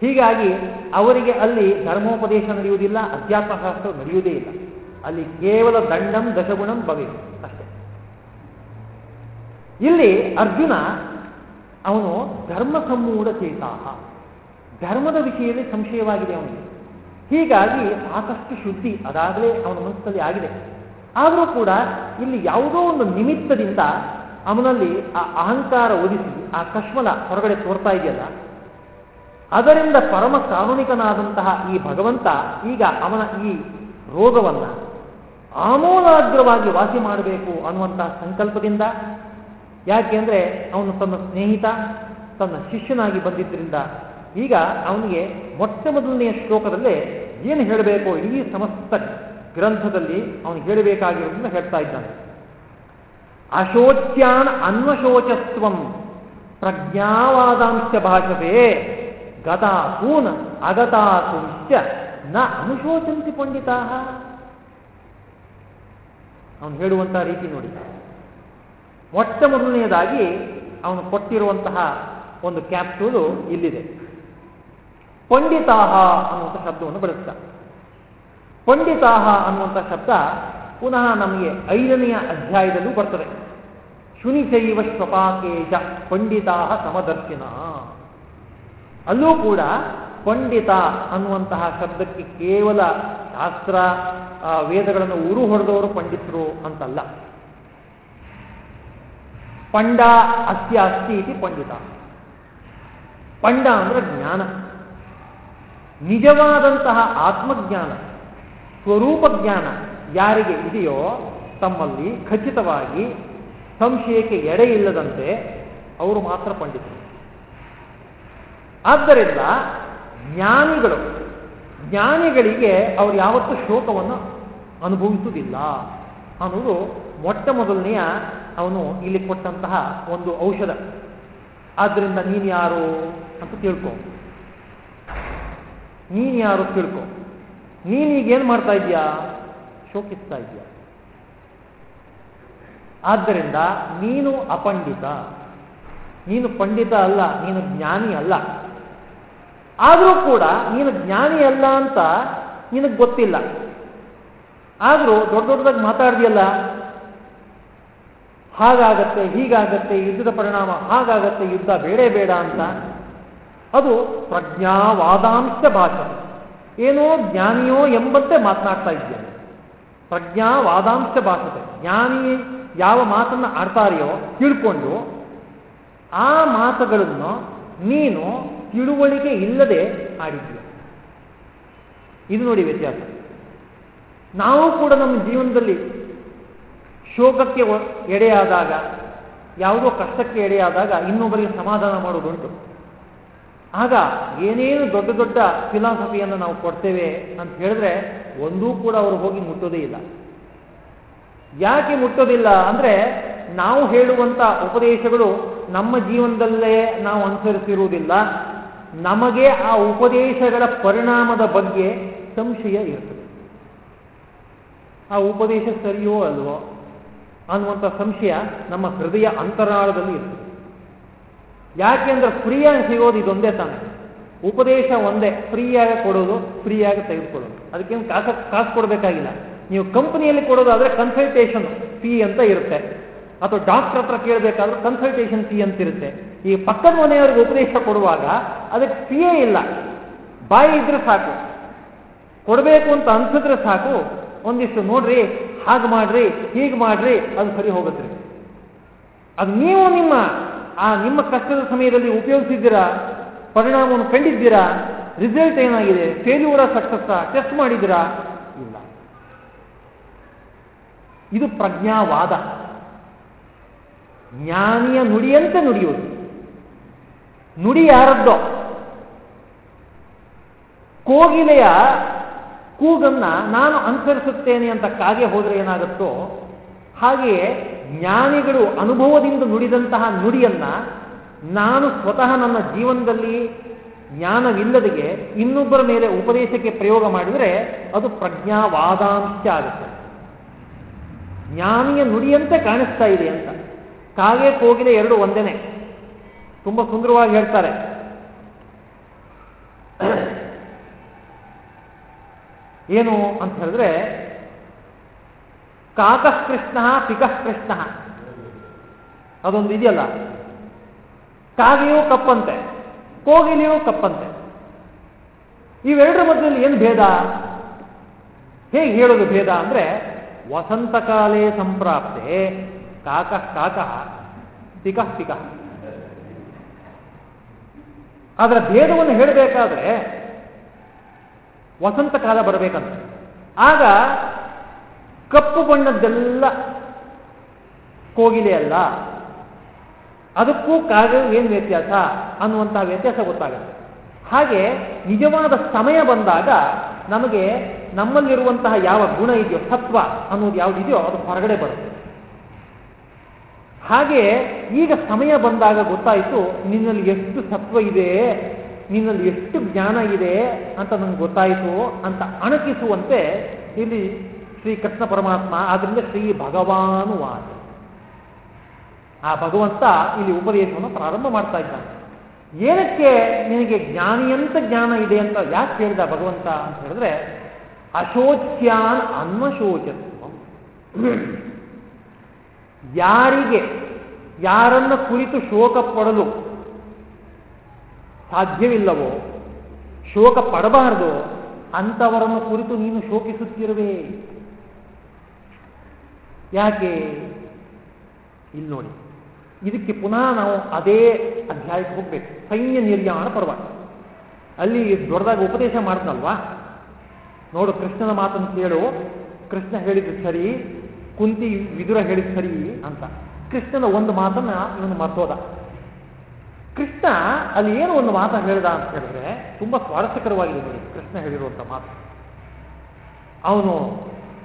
ಹೀಗಾಗಿ ಅವರಿಗೆ ಅಲ್ಲಿ ಧರ್ಮೋಪದೇಶ ನಡೆಯುವುದಿಲ್ಲ, ಅಧ್ಯಾತ್ಮಶಾಸ್ತ್ರ ನಡೆಯುವುದೇ ಇಲ್ಲ. ಅಲ್ಲಿ ಕೇವಲ ದಂಡಂ ದಶಗುಣಂ ಬಗೆ ಅಷ್ಟೇ. ಇಲ್ಲಿ ಅರ್ಜುನ ಅವನು ಧರ್ಮ ಸಮೂಢ ಚೇತಾಹ. ಧರ್ಮದ ವಿಷಯದಲ್ಲಿ ಸಂಶಯವಾಗಿದೆ ಅವನಿಗೆ. ಹೀಗಾಗಿ ಸಾಕಷ್ಟು ಶುದ್ಧಿ ಅದಾಗಲೇ ಅವನ ಮನಸ್ಸಲ್ಲಿ ಆಗಿದೆ. ಆದರೂ ಕೂಡ ಇಲ್ಲಿ ಯಾವುದೋ ಒಂದು ನಿಮಿತ್ತದಿಂದ ಅವನಲ್ಲಿ ಆ ಅಹಂಕಾರ ಒದಿಸಿ, ಆ ಕಶ್ಮಲ ಹೊರಗಡೆ ತೋರ್ತಾ ಇದೆಯಲ್ಲ? ಅದರಿಂದ ಪರಮ ಕಾರುಣಿಕನಾದಂತಹ ಈ ಭಗವಂತ ಈಗ ಅವನ ಈ ರೋಗವನ್ನು ಆಮೂಲಾಗ್ರವಾಗಿ ವಾಸಿ ಮಾಡಬೇಕು ಅನ್ನುವಂತಹ ಸಂಕಲ್ಪದಿಂದ ಯಾಕೆಂದರೆ ಅವನು ತನ್ನ ಸ್ನೇಹಿತ, ತನ್ನ ಶಿಷ್ಯನಾಗಿ ಬಂದಿದ್ದರಿಂದ ಈಗ ಅವನಿಗೆ ಮೊಟ್ಟ ಮೊದಲನೆಯ ಶ್ಲೋಕದಲ್ಲೇ ಏನು ಹೇಳಬೇಕು ಈ ಸಮಸ್ತ ಗ್ರಂಥದಲ್ಲಿ ಅವನು ಹೇಳಬೇಕಾಗಿರುವುದನ್ನು ಹೇಳ್ತಾ ಇದ್ದಾನೆ. ಅಶೋಚ್ಯಾನ್ ಅನ್ವಶೋಚಸ್ವಂ ಪ್ರಜ್ಞಾವಾದಾಂಶ ಭಾಷವೇ ಗತಾಸೂನ್ ಅಗತಾಸೂಂಶ್ಚ ನ ಅನುಶೋಚಂತಿ ಪಂಡಿತಾ. ಅವನು ಹೇಳುವಂತಹ ರೀತಿ ನೋಡಿ. ಮೊಟ್ಟ ಮೊದಲನೆಯದಾಗಿ ಅವನು ಕೊಟ್ಟಿರುವಂತಹ ಒಂದು ಕ್ಯಾಪ್ಸೂಲು ಇಲ್ಲಿದೆ. ಪಂಡಿತಾಹ ಅನ್ನುವಂಥ ಶಬ್ದವನ್ನು ಬಳಸ್ತಾ ಪಂಡಿತಾಹ ಅನ್ನುವಂಥ ಶಬ್ದ ಪುನಃ ನಮಗೆ ಐದನೆಯ ಅಧ್ಯಾಯದಲ್ಲೂ ಬರ್ತದೆ. ಶುನಿಶೈವ ಸ್ವಪಾಕೇಶ ಪಂಡಿತಾಹ ಸಮದರ್ಶಿನ. ಅಲ್ಲೂ ಕೂಡ ಪಂಡಿತ ಅನ್ನುವಂತಹ ಶಬ್ದಕ್ಕೆ ಕೇವಲ ಶಾಸ್ತ್ರ ವೇದಗಳನ್ನು ಉರು ಹೊಡೆದವರು ಪಂಡಿತರು ಅಂತಲ್ಲ. ಪಂಡ ಅಸ್ತಿ ಅಸ್ತಿ ಇತಿ ಪಂಡಿತ. ಪಂಡ ಅಂದ್ರೆ ಜ್ಞಾನ. ನಿಜವಾದಂತಹ ಆತ್ಮಜ್ಞಾನ. ಸ್ವರೂಪ ಜ್ಞಾನ ಯಾರಿಗೆ ಇದೆಯೋ ತಮ್ಮಲ್ಲಿ ಖಚಿತವಾಗಿ ಸಂಶಯಕ್ಕೆ ಎಡೆ ಇಲ್ಲದಂತೆ ಅವರು ಮಾತ್ರ ಪಂಡಿತರು. ಆದ್ದರಿಂದ ಜ್ಞಾನಿಗಳು, ಜ್ಞಾನಿಗಳಿಗೆ ಅವರು ಯಾವತ್ತೂ ಶೋಕವನ್ನು ಅನುಭವಿಸುವುದಿಲ್ಲ ಅನ್ನೋದು ಮೊಟ್ಟ ಮೊದಲನೆಯ ಅವನು ಇಲ್ಲಿ ಕೊಟ್ಟಂತಹ ಒಂದು ಔಷಧ. ಆದ್ದರಿಂದ ನೀನು ಯಾರು ಅಂತ ತಿಳ್ಕೊ. ನೀನು ಯಾರು ತಿಳ್ಕೊ. ನೀನೀಗೇನು ಮಾಡ್ತಾ ಇದೀಯಾ ಶೋಕಿಸ್ತಾ ಇದೆಯಾ ಆದ್ದರಿಂದ ನೀನು ಅಪಂಡಿತ. ನೀನು ಪಂಡಿತ ಅಲ್ಲ, ನೀನು ಜ್ಞಾನಿ ಅಲ್ಲ. ಆದರೂ ಕೂಡ ನೀನು ಜ್ಞಾನಿ ಅಲ್ಲ ಅಂತ ನಿನಗೆ ಗೊತ್ತಿಲ್ಲ. ಆದರೂ ದೊಡ್ಡ ದೊಡ್ಡದಾಗಿ ಮಾತಾಡಿದೆಯಲ್ಲ? ಹಾಗಾಗತ್ತೆ, ಹೀಗಾಗತ್ತೆ, ಯುದ್ಧದ ಪರಿಣಾಮ ಹಾಗಾಗತ್ತೆ, ಯುದ್ಧ ಬೇಡೇ ಬೇಡ ಅಂತ. ಅದು ಪ್ರಜ್ಞಾವಾದಾಂಶ ಭಾಷೆ. ಏನೋ ಜ್ಞಾನಿಯೋ ಎಂಬಂತೆ ಮಾತನಾಡ್ತಾ ಇದ್ದೇನೆ ಪ್ರಜ್ಞಾವಾದಾಂಶ ಭಾಷತೆ ಜ್ಞಾನಿ ಯಾವ ಮಾತನ್ನು ಆಡ್ತಾರೆಯೋ ತಿಳ್ಕೊಂಡು ಆ ಮಾತುಗಳನ್ನು ನೀನು ತಿಳುವಳಿಕೆ ಇಲ್ಲದೆ ಆಡಿದ್ದೀಯ. ಇದು ನೋಡಿ ವ್ಯತ್ಯಾಸ. ನಾವು ಕೂಡ ನಮ್ಮ ಜೀವನದಲ್ಲಿ ಶೋಕಕ್ಕೆ ಎಡೆಯಾದಾಗ, ಯಾವುದೋ ಕಷ್ಟಕ್ಕೆ ಎಡೆಯಾದಾಗ ಇನ್ನೊಬ್ಬರಿಗೆ ಸಮಾಧಾನ ಮಾಡೋದುಂಟು ಆಗ ಏನೇನು ದೊಡ್ಡ ದೊಡ್ಡ ಫಿಲಾಸಫಿಯನ್ನು ನಾವು ಕೊಡ್ತೇವೆ ಅಂತ ಹೇಳಿದ್ರೆ ಒಂದೂ ಕೂಡ ಅವರು ಹೋಗಿ ಮುಟ್ಟೋದೇ ಇಲ್ಲ. ಯಾಕೆ ಮುಟ್ಟೋದಿಲ್ಲ ಅಂದರೆ ನಾವು ಹೇಳುವಂಥ ಉಪದೇಶಗಳು ನಮ್ಮ ಜೀವನದಲ್ಲೇ ನಾವು ಅನುಸರಿಸಿರುವುದಿಲ್ಲ. ನಮಗೆ ಆ ಉಪದೇಶಗಳ ಪರಿಣಾಮದ ಬಗ್ಗೆ ಸಂಶಯ ಇರ್ತದೆ. ಆ ಉಪದೇಶ ಸರಿಯೋ ಅಲ್ವೋ ಅನ್ನುವಂಥ ಸಂಶಯ ನಮ್ಮ ಹೃದಯ ಅಂತರಾಳದಲ್ಲಿ ಇರ್ತದೆ. ಯಾಕೆಂದ್ರೆ ಫ್ರೀಯಾಗಿ ಸಿಗೋದು ಇದೊಂದೇ ತಾನೆ. ಉಪದೇಶ ಒಂದೇ, ಫ್ರೀಯಾಗಿ ಕೊಡೋದು, ಫ್ರೀಯಾಗಿ ತೆಗೆದುಕೊಡೋದು ಅದಕ್ಕೇನು ಕಾಸು ಕಾಸು ಕೊಡಬೇಕಾಗಿಲ್ಲ. ನೀವು ಕಂಪನಿಯಲ್ಲಿ ಕೊಡೋದಾದ್ರೆ ಕನ್ಸಲ್ಟೇಷನ್ ಫೀ ಅಂತ ಇರುತ್ತೆ. ಅಥವಾ ಡಾಕ್ಟರ್ ಹತ್ರ ಕೇಳಬೇಕಾದ್ರೆ ಕನ್ಸಲ್ಟೇಷನ್ ಫೀ ಅಂತ ಇರುತ್ತೆ. ಈ ಪಕ್ಕದ ಮನೆಯವ್ರಿಗೆ ಉಪದೇಶ ಕೊಡುವಾಗ ಅದಕ್ಕೆ ಫೀಯೇ ಇಲ್ಲ. ಬಾಯಿ ಇದ್ರೆ ಸಾಕು. ಕೊಡಬೇಕು ಅಂತ ಅನ್ಸಿದ್ರೆ ಸಾಕು. ಒಂದಿಷ್ಟು ನೋಡ್ರಿ, ಹಾಗೆ ಮಾಡ್ರಿ, ಹೀಗೆ ಮಾಡ್ರಿ, ಅದು ಸರಿ ಹೋಗುತ್ತೆ. ಅದು ನೀವು ನಿಮ್ಮ ಆ ನಿಮ್ಮ ಕಷ್ಟದ ಸಮಯದಲ್ಲಿ ಉಪಯೋಗಿಸಿದ್ದೀರಾ, ಪರಿಣಾಮವನ್ನು ಕಂಡಿದ್ದೀರಾ ರಿಸಲ್ಟ್ ಏನಾಗಿದೆ ಫೇಲ್ಯೂರ ಸಕ್ಸಸ್ ಟೆಸ್ಟ್ ಮಾಡಿದ್ದೀರಾ? ಇಲ್ಲ. ಇದು ಪ್ರಜ್ಞಾವಾದ. ಜ್ಞಾನಿಯ ನುಡಿಯಂತೆ ನುಡಿಯುವುದು. ನುಡಿ ಯಾರದ್ದೋ? ಕೋಗಿಲೆಯ ಕೂಗನ್ನ ನಾನು ಅನುಸರಿಸುತ್ತೇನೆ ಅಂತ ಕಾಗೆ ಹೋದರೆ ಏನಾಗುತ್ತೋ, ಹಾಗೆಯೇ ಜ್ಞಾನಿಗಳು ಅನುಭವದಿಂದ ನುಡಿದಂತಹ ನುಡಿಯನ್ನ ನಾನು ಸ್ವತಃ ನನ್ನ ಜೀವನದಲ್ಲಿ ಜ್ಞಾನವಿಲ್ಲದಿಗೆ ಇನ್ನೊಬ್ಬರ ಮೇಲೆ ಉಪದೇಶಕ್ಕೆ ಪ್ರಯೋಗ ಮಾಡಿದರೆ ಅದು ಪ್ರಜ್ಞಾವಾದಾಂಶ ಆಗುತ್ತೆ. ಜ್ಞಾನಿಯ ನುಡಿಯಂತೆ ಕಾಣಿಸ್ತಾ ಇದೆ ಅಂತ. ಕಾಗೆ ಕೋಗಿಲೆ ಎರಡು ಒಂದೇನೆ. ತುಂಬಾ ಸುಂದರವಾಗಿ ಹೇಳ್ತಾರೆ. ಏನು ಅಂತ ಹೇಳಿದ್ರೆ ಕಾಕಃ ಕೃಷ್ಣ ಪಿಕಃ ಕೃಷ್ಣ. ಅದೊಂದು ಇದೆಯಲ್ಲ ಕಾಗೆಯೂ ಕಪ್ಪಂತೆ, ಕೋಗಿಲೆಯೂ ಕಪ್ಪಂತೆ. ಇವೆರಡರ ಮಧ್ಯದಲ್ಲಿ ಏನು ಭೇದ? ಹೇಗೆ ಹೇಳೋದು ಭೇದ ಅಂದ್ರೆ ವಸಂತಕಾಲೇ ಸಂಪ್ರಾಪ್ತೆ, ಕಾಕ ಕಾಕ ಪಿಕಃ ಪಿಕಃ ಅದರ ಭೇದವನ್ನು ಹೇಳಬೇಕಾದ್ರೆ, ವಸಂತ ಕಾಲ ಬರಬೇಕಂತ. ಆಗ ಕಪ್ಪು ಬಣ್ಣದ್ದೆಲ್ಲ ಕೋಗಿಲೆ ಅಲ್ಲ. ಅದಕ್ಕೂ ಕಾಗ ಏನು ವ್ಯತ್ಯಾಸ? ಅನ್ನುವಂತಹ ವ್ಯತ್ಯಾಸ ಗೊತ್ತಾಗುತ್ತೆ. ಹಾಗೆ ನಿಜವಾದ ಸಮಯ ಬಂದಾಗ ನಮಗೆ ನಮ್ಮಲ್ಲಿರುವಂತಹ ಯಾವ ಗುಣ ಇದೆಯೋ ಸತ್ವ ಅನ್ನೋದು ಯಾವುದಿದೆಯೋ ಅದು ಹೊರಗಡೆ ಬರುತ್ತೆ. ಹಾಗೆ ಈಗ ಸಮಯ ಬಂದಾಗ ಗೊತ್ತಾಯಿತು, ನಿನ್ನಲ್ಲಿ ಎಷ್ಟು ಸತ್ವ ಇದೆ, ನಿನ್ನಲ್ಲಿ ಎಷ್ಟು ಜ್ಞಾನ ಇದೆ ಅಂತ ನನಗೆ ಗೊತ್ತಾಯಿತು ಅಂತ ಅಣಕಿಸುವಂತೆ ಇಲ್ಲಿ ಶ್ರೀ ಕೃಷ್ಣ ಪರಮಾತ್ಮ, ಆದ್ರಿಂದ ಶ್ರೀ ಭಗವಾನುವಾದ ಆ ಭಗವಂತ ಇಲ್ಲಿ ಉಪದೇಶವನ್ನು ಪ್ರಾರಂಭ ಮಾಡ್ತಾ ಇದ್ದಾನೆ. ಏನಕ್ಕೆ ನಿನಗೆ ಜ್ಞಾನಿಯಂತ ಜ್ಞಾನ ಇದೆ ಅಂತ ಯಾಕೆ ಹೇಳಿದ ಭಗವಂತ ಅಂತ ಹೇಳಿದ್ರೆ, ಅಶೋಚ್ಯಾನ್ ಅನ್ವಶೋಚತ್ವ. ಯಾರಿಗೆ, ಯಾರನ್ನ ಕುರಿತು ಶೋಕ ಪಡಲು ಸಾಧ್ಯವಿಲ್ಲವೋ, ಶೋಕ ಪಡಬಾರದು ಅಂಥವರನ್ನು ಕುರಿತು ನೀನು ಶೋಕಿಸುತ್ತಿರುವೆ. ಯಾಕೆ? ಇಲ್ಲಿ ನೋಡಿ. ಇದಕ್ಕೆ ಪುನಃ ನಾವು ಅದೇ ಅಧ್ಯಾಯಕ್ಕೆ ಹೋಗ್ಬೇಕು. ಸೈನ್ಯ ನಿರ್ಯಾಣ ಪರ್ವ ಅಲ್ಲಿ ದೊಡ್ಡದಾಗ ಉಪದೇಶ ಮಾಡ್ತಲ್ವಾ ನೋಡು, ಕೃಷ್ಣನ ಮಾತನ್ನು ಕೇಳು. ಕೃಷ್ಣ ಹೇಳಿದ್ದು ಸರಿ, ಕುಂತಿ ವಿದುರ ಹೇಳಿದ ಸರಿ ಅಂತ. ಕೃಷ್ಣನ ಒಂದು ಮಾತನ್ನ ಇವನು ಮರ್ತೋದ. ಕೃಷ್ಣ ಅಲ್ಲಿ ಏನು ಒಂದು ಮಾತ ಹೇಳಿದ ಅಂತ ಹೇಳಿದ್ರೆ, ತುಂಬಾ ಸ್ವಾರಸ್ಯಕರವಾಗಿದೆ ನೋಡಿ ಕೃಷ್ಣ ಹೇಳಿರುವಂತ ಮಾತು. ಅವನು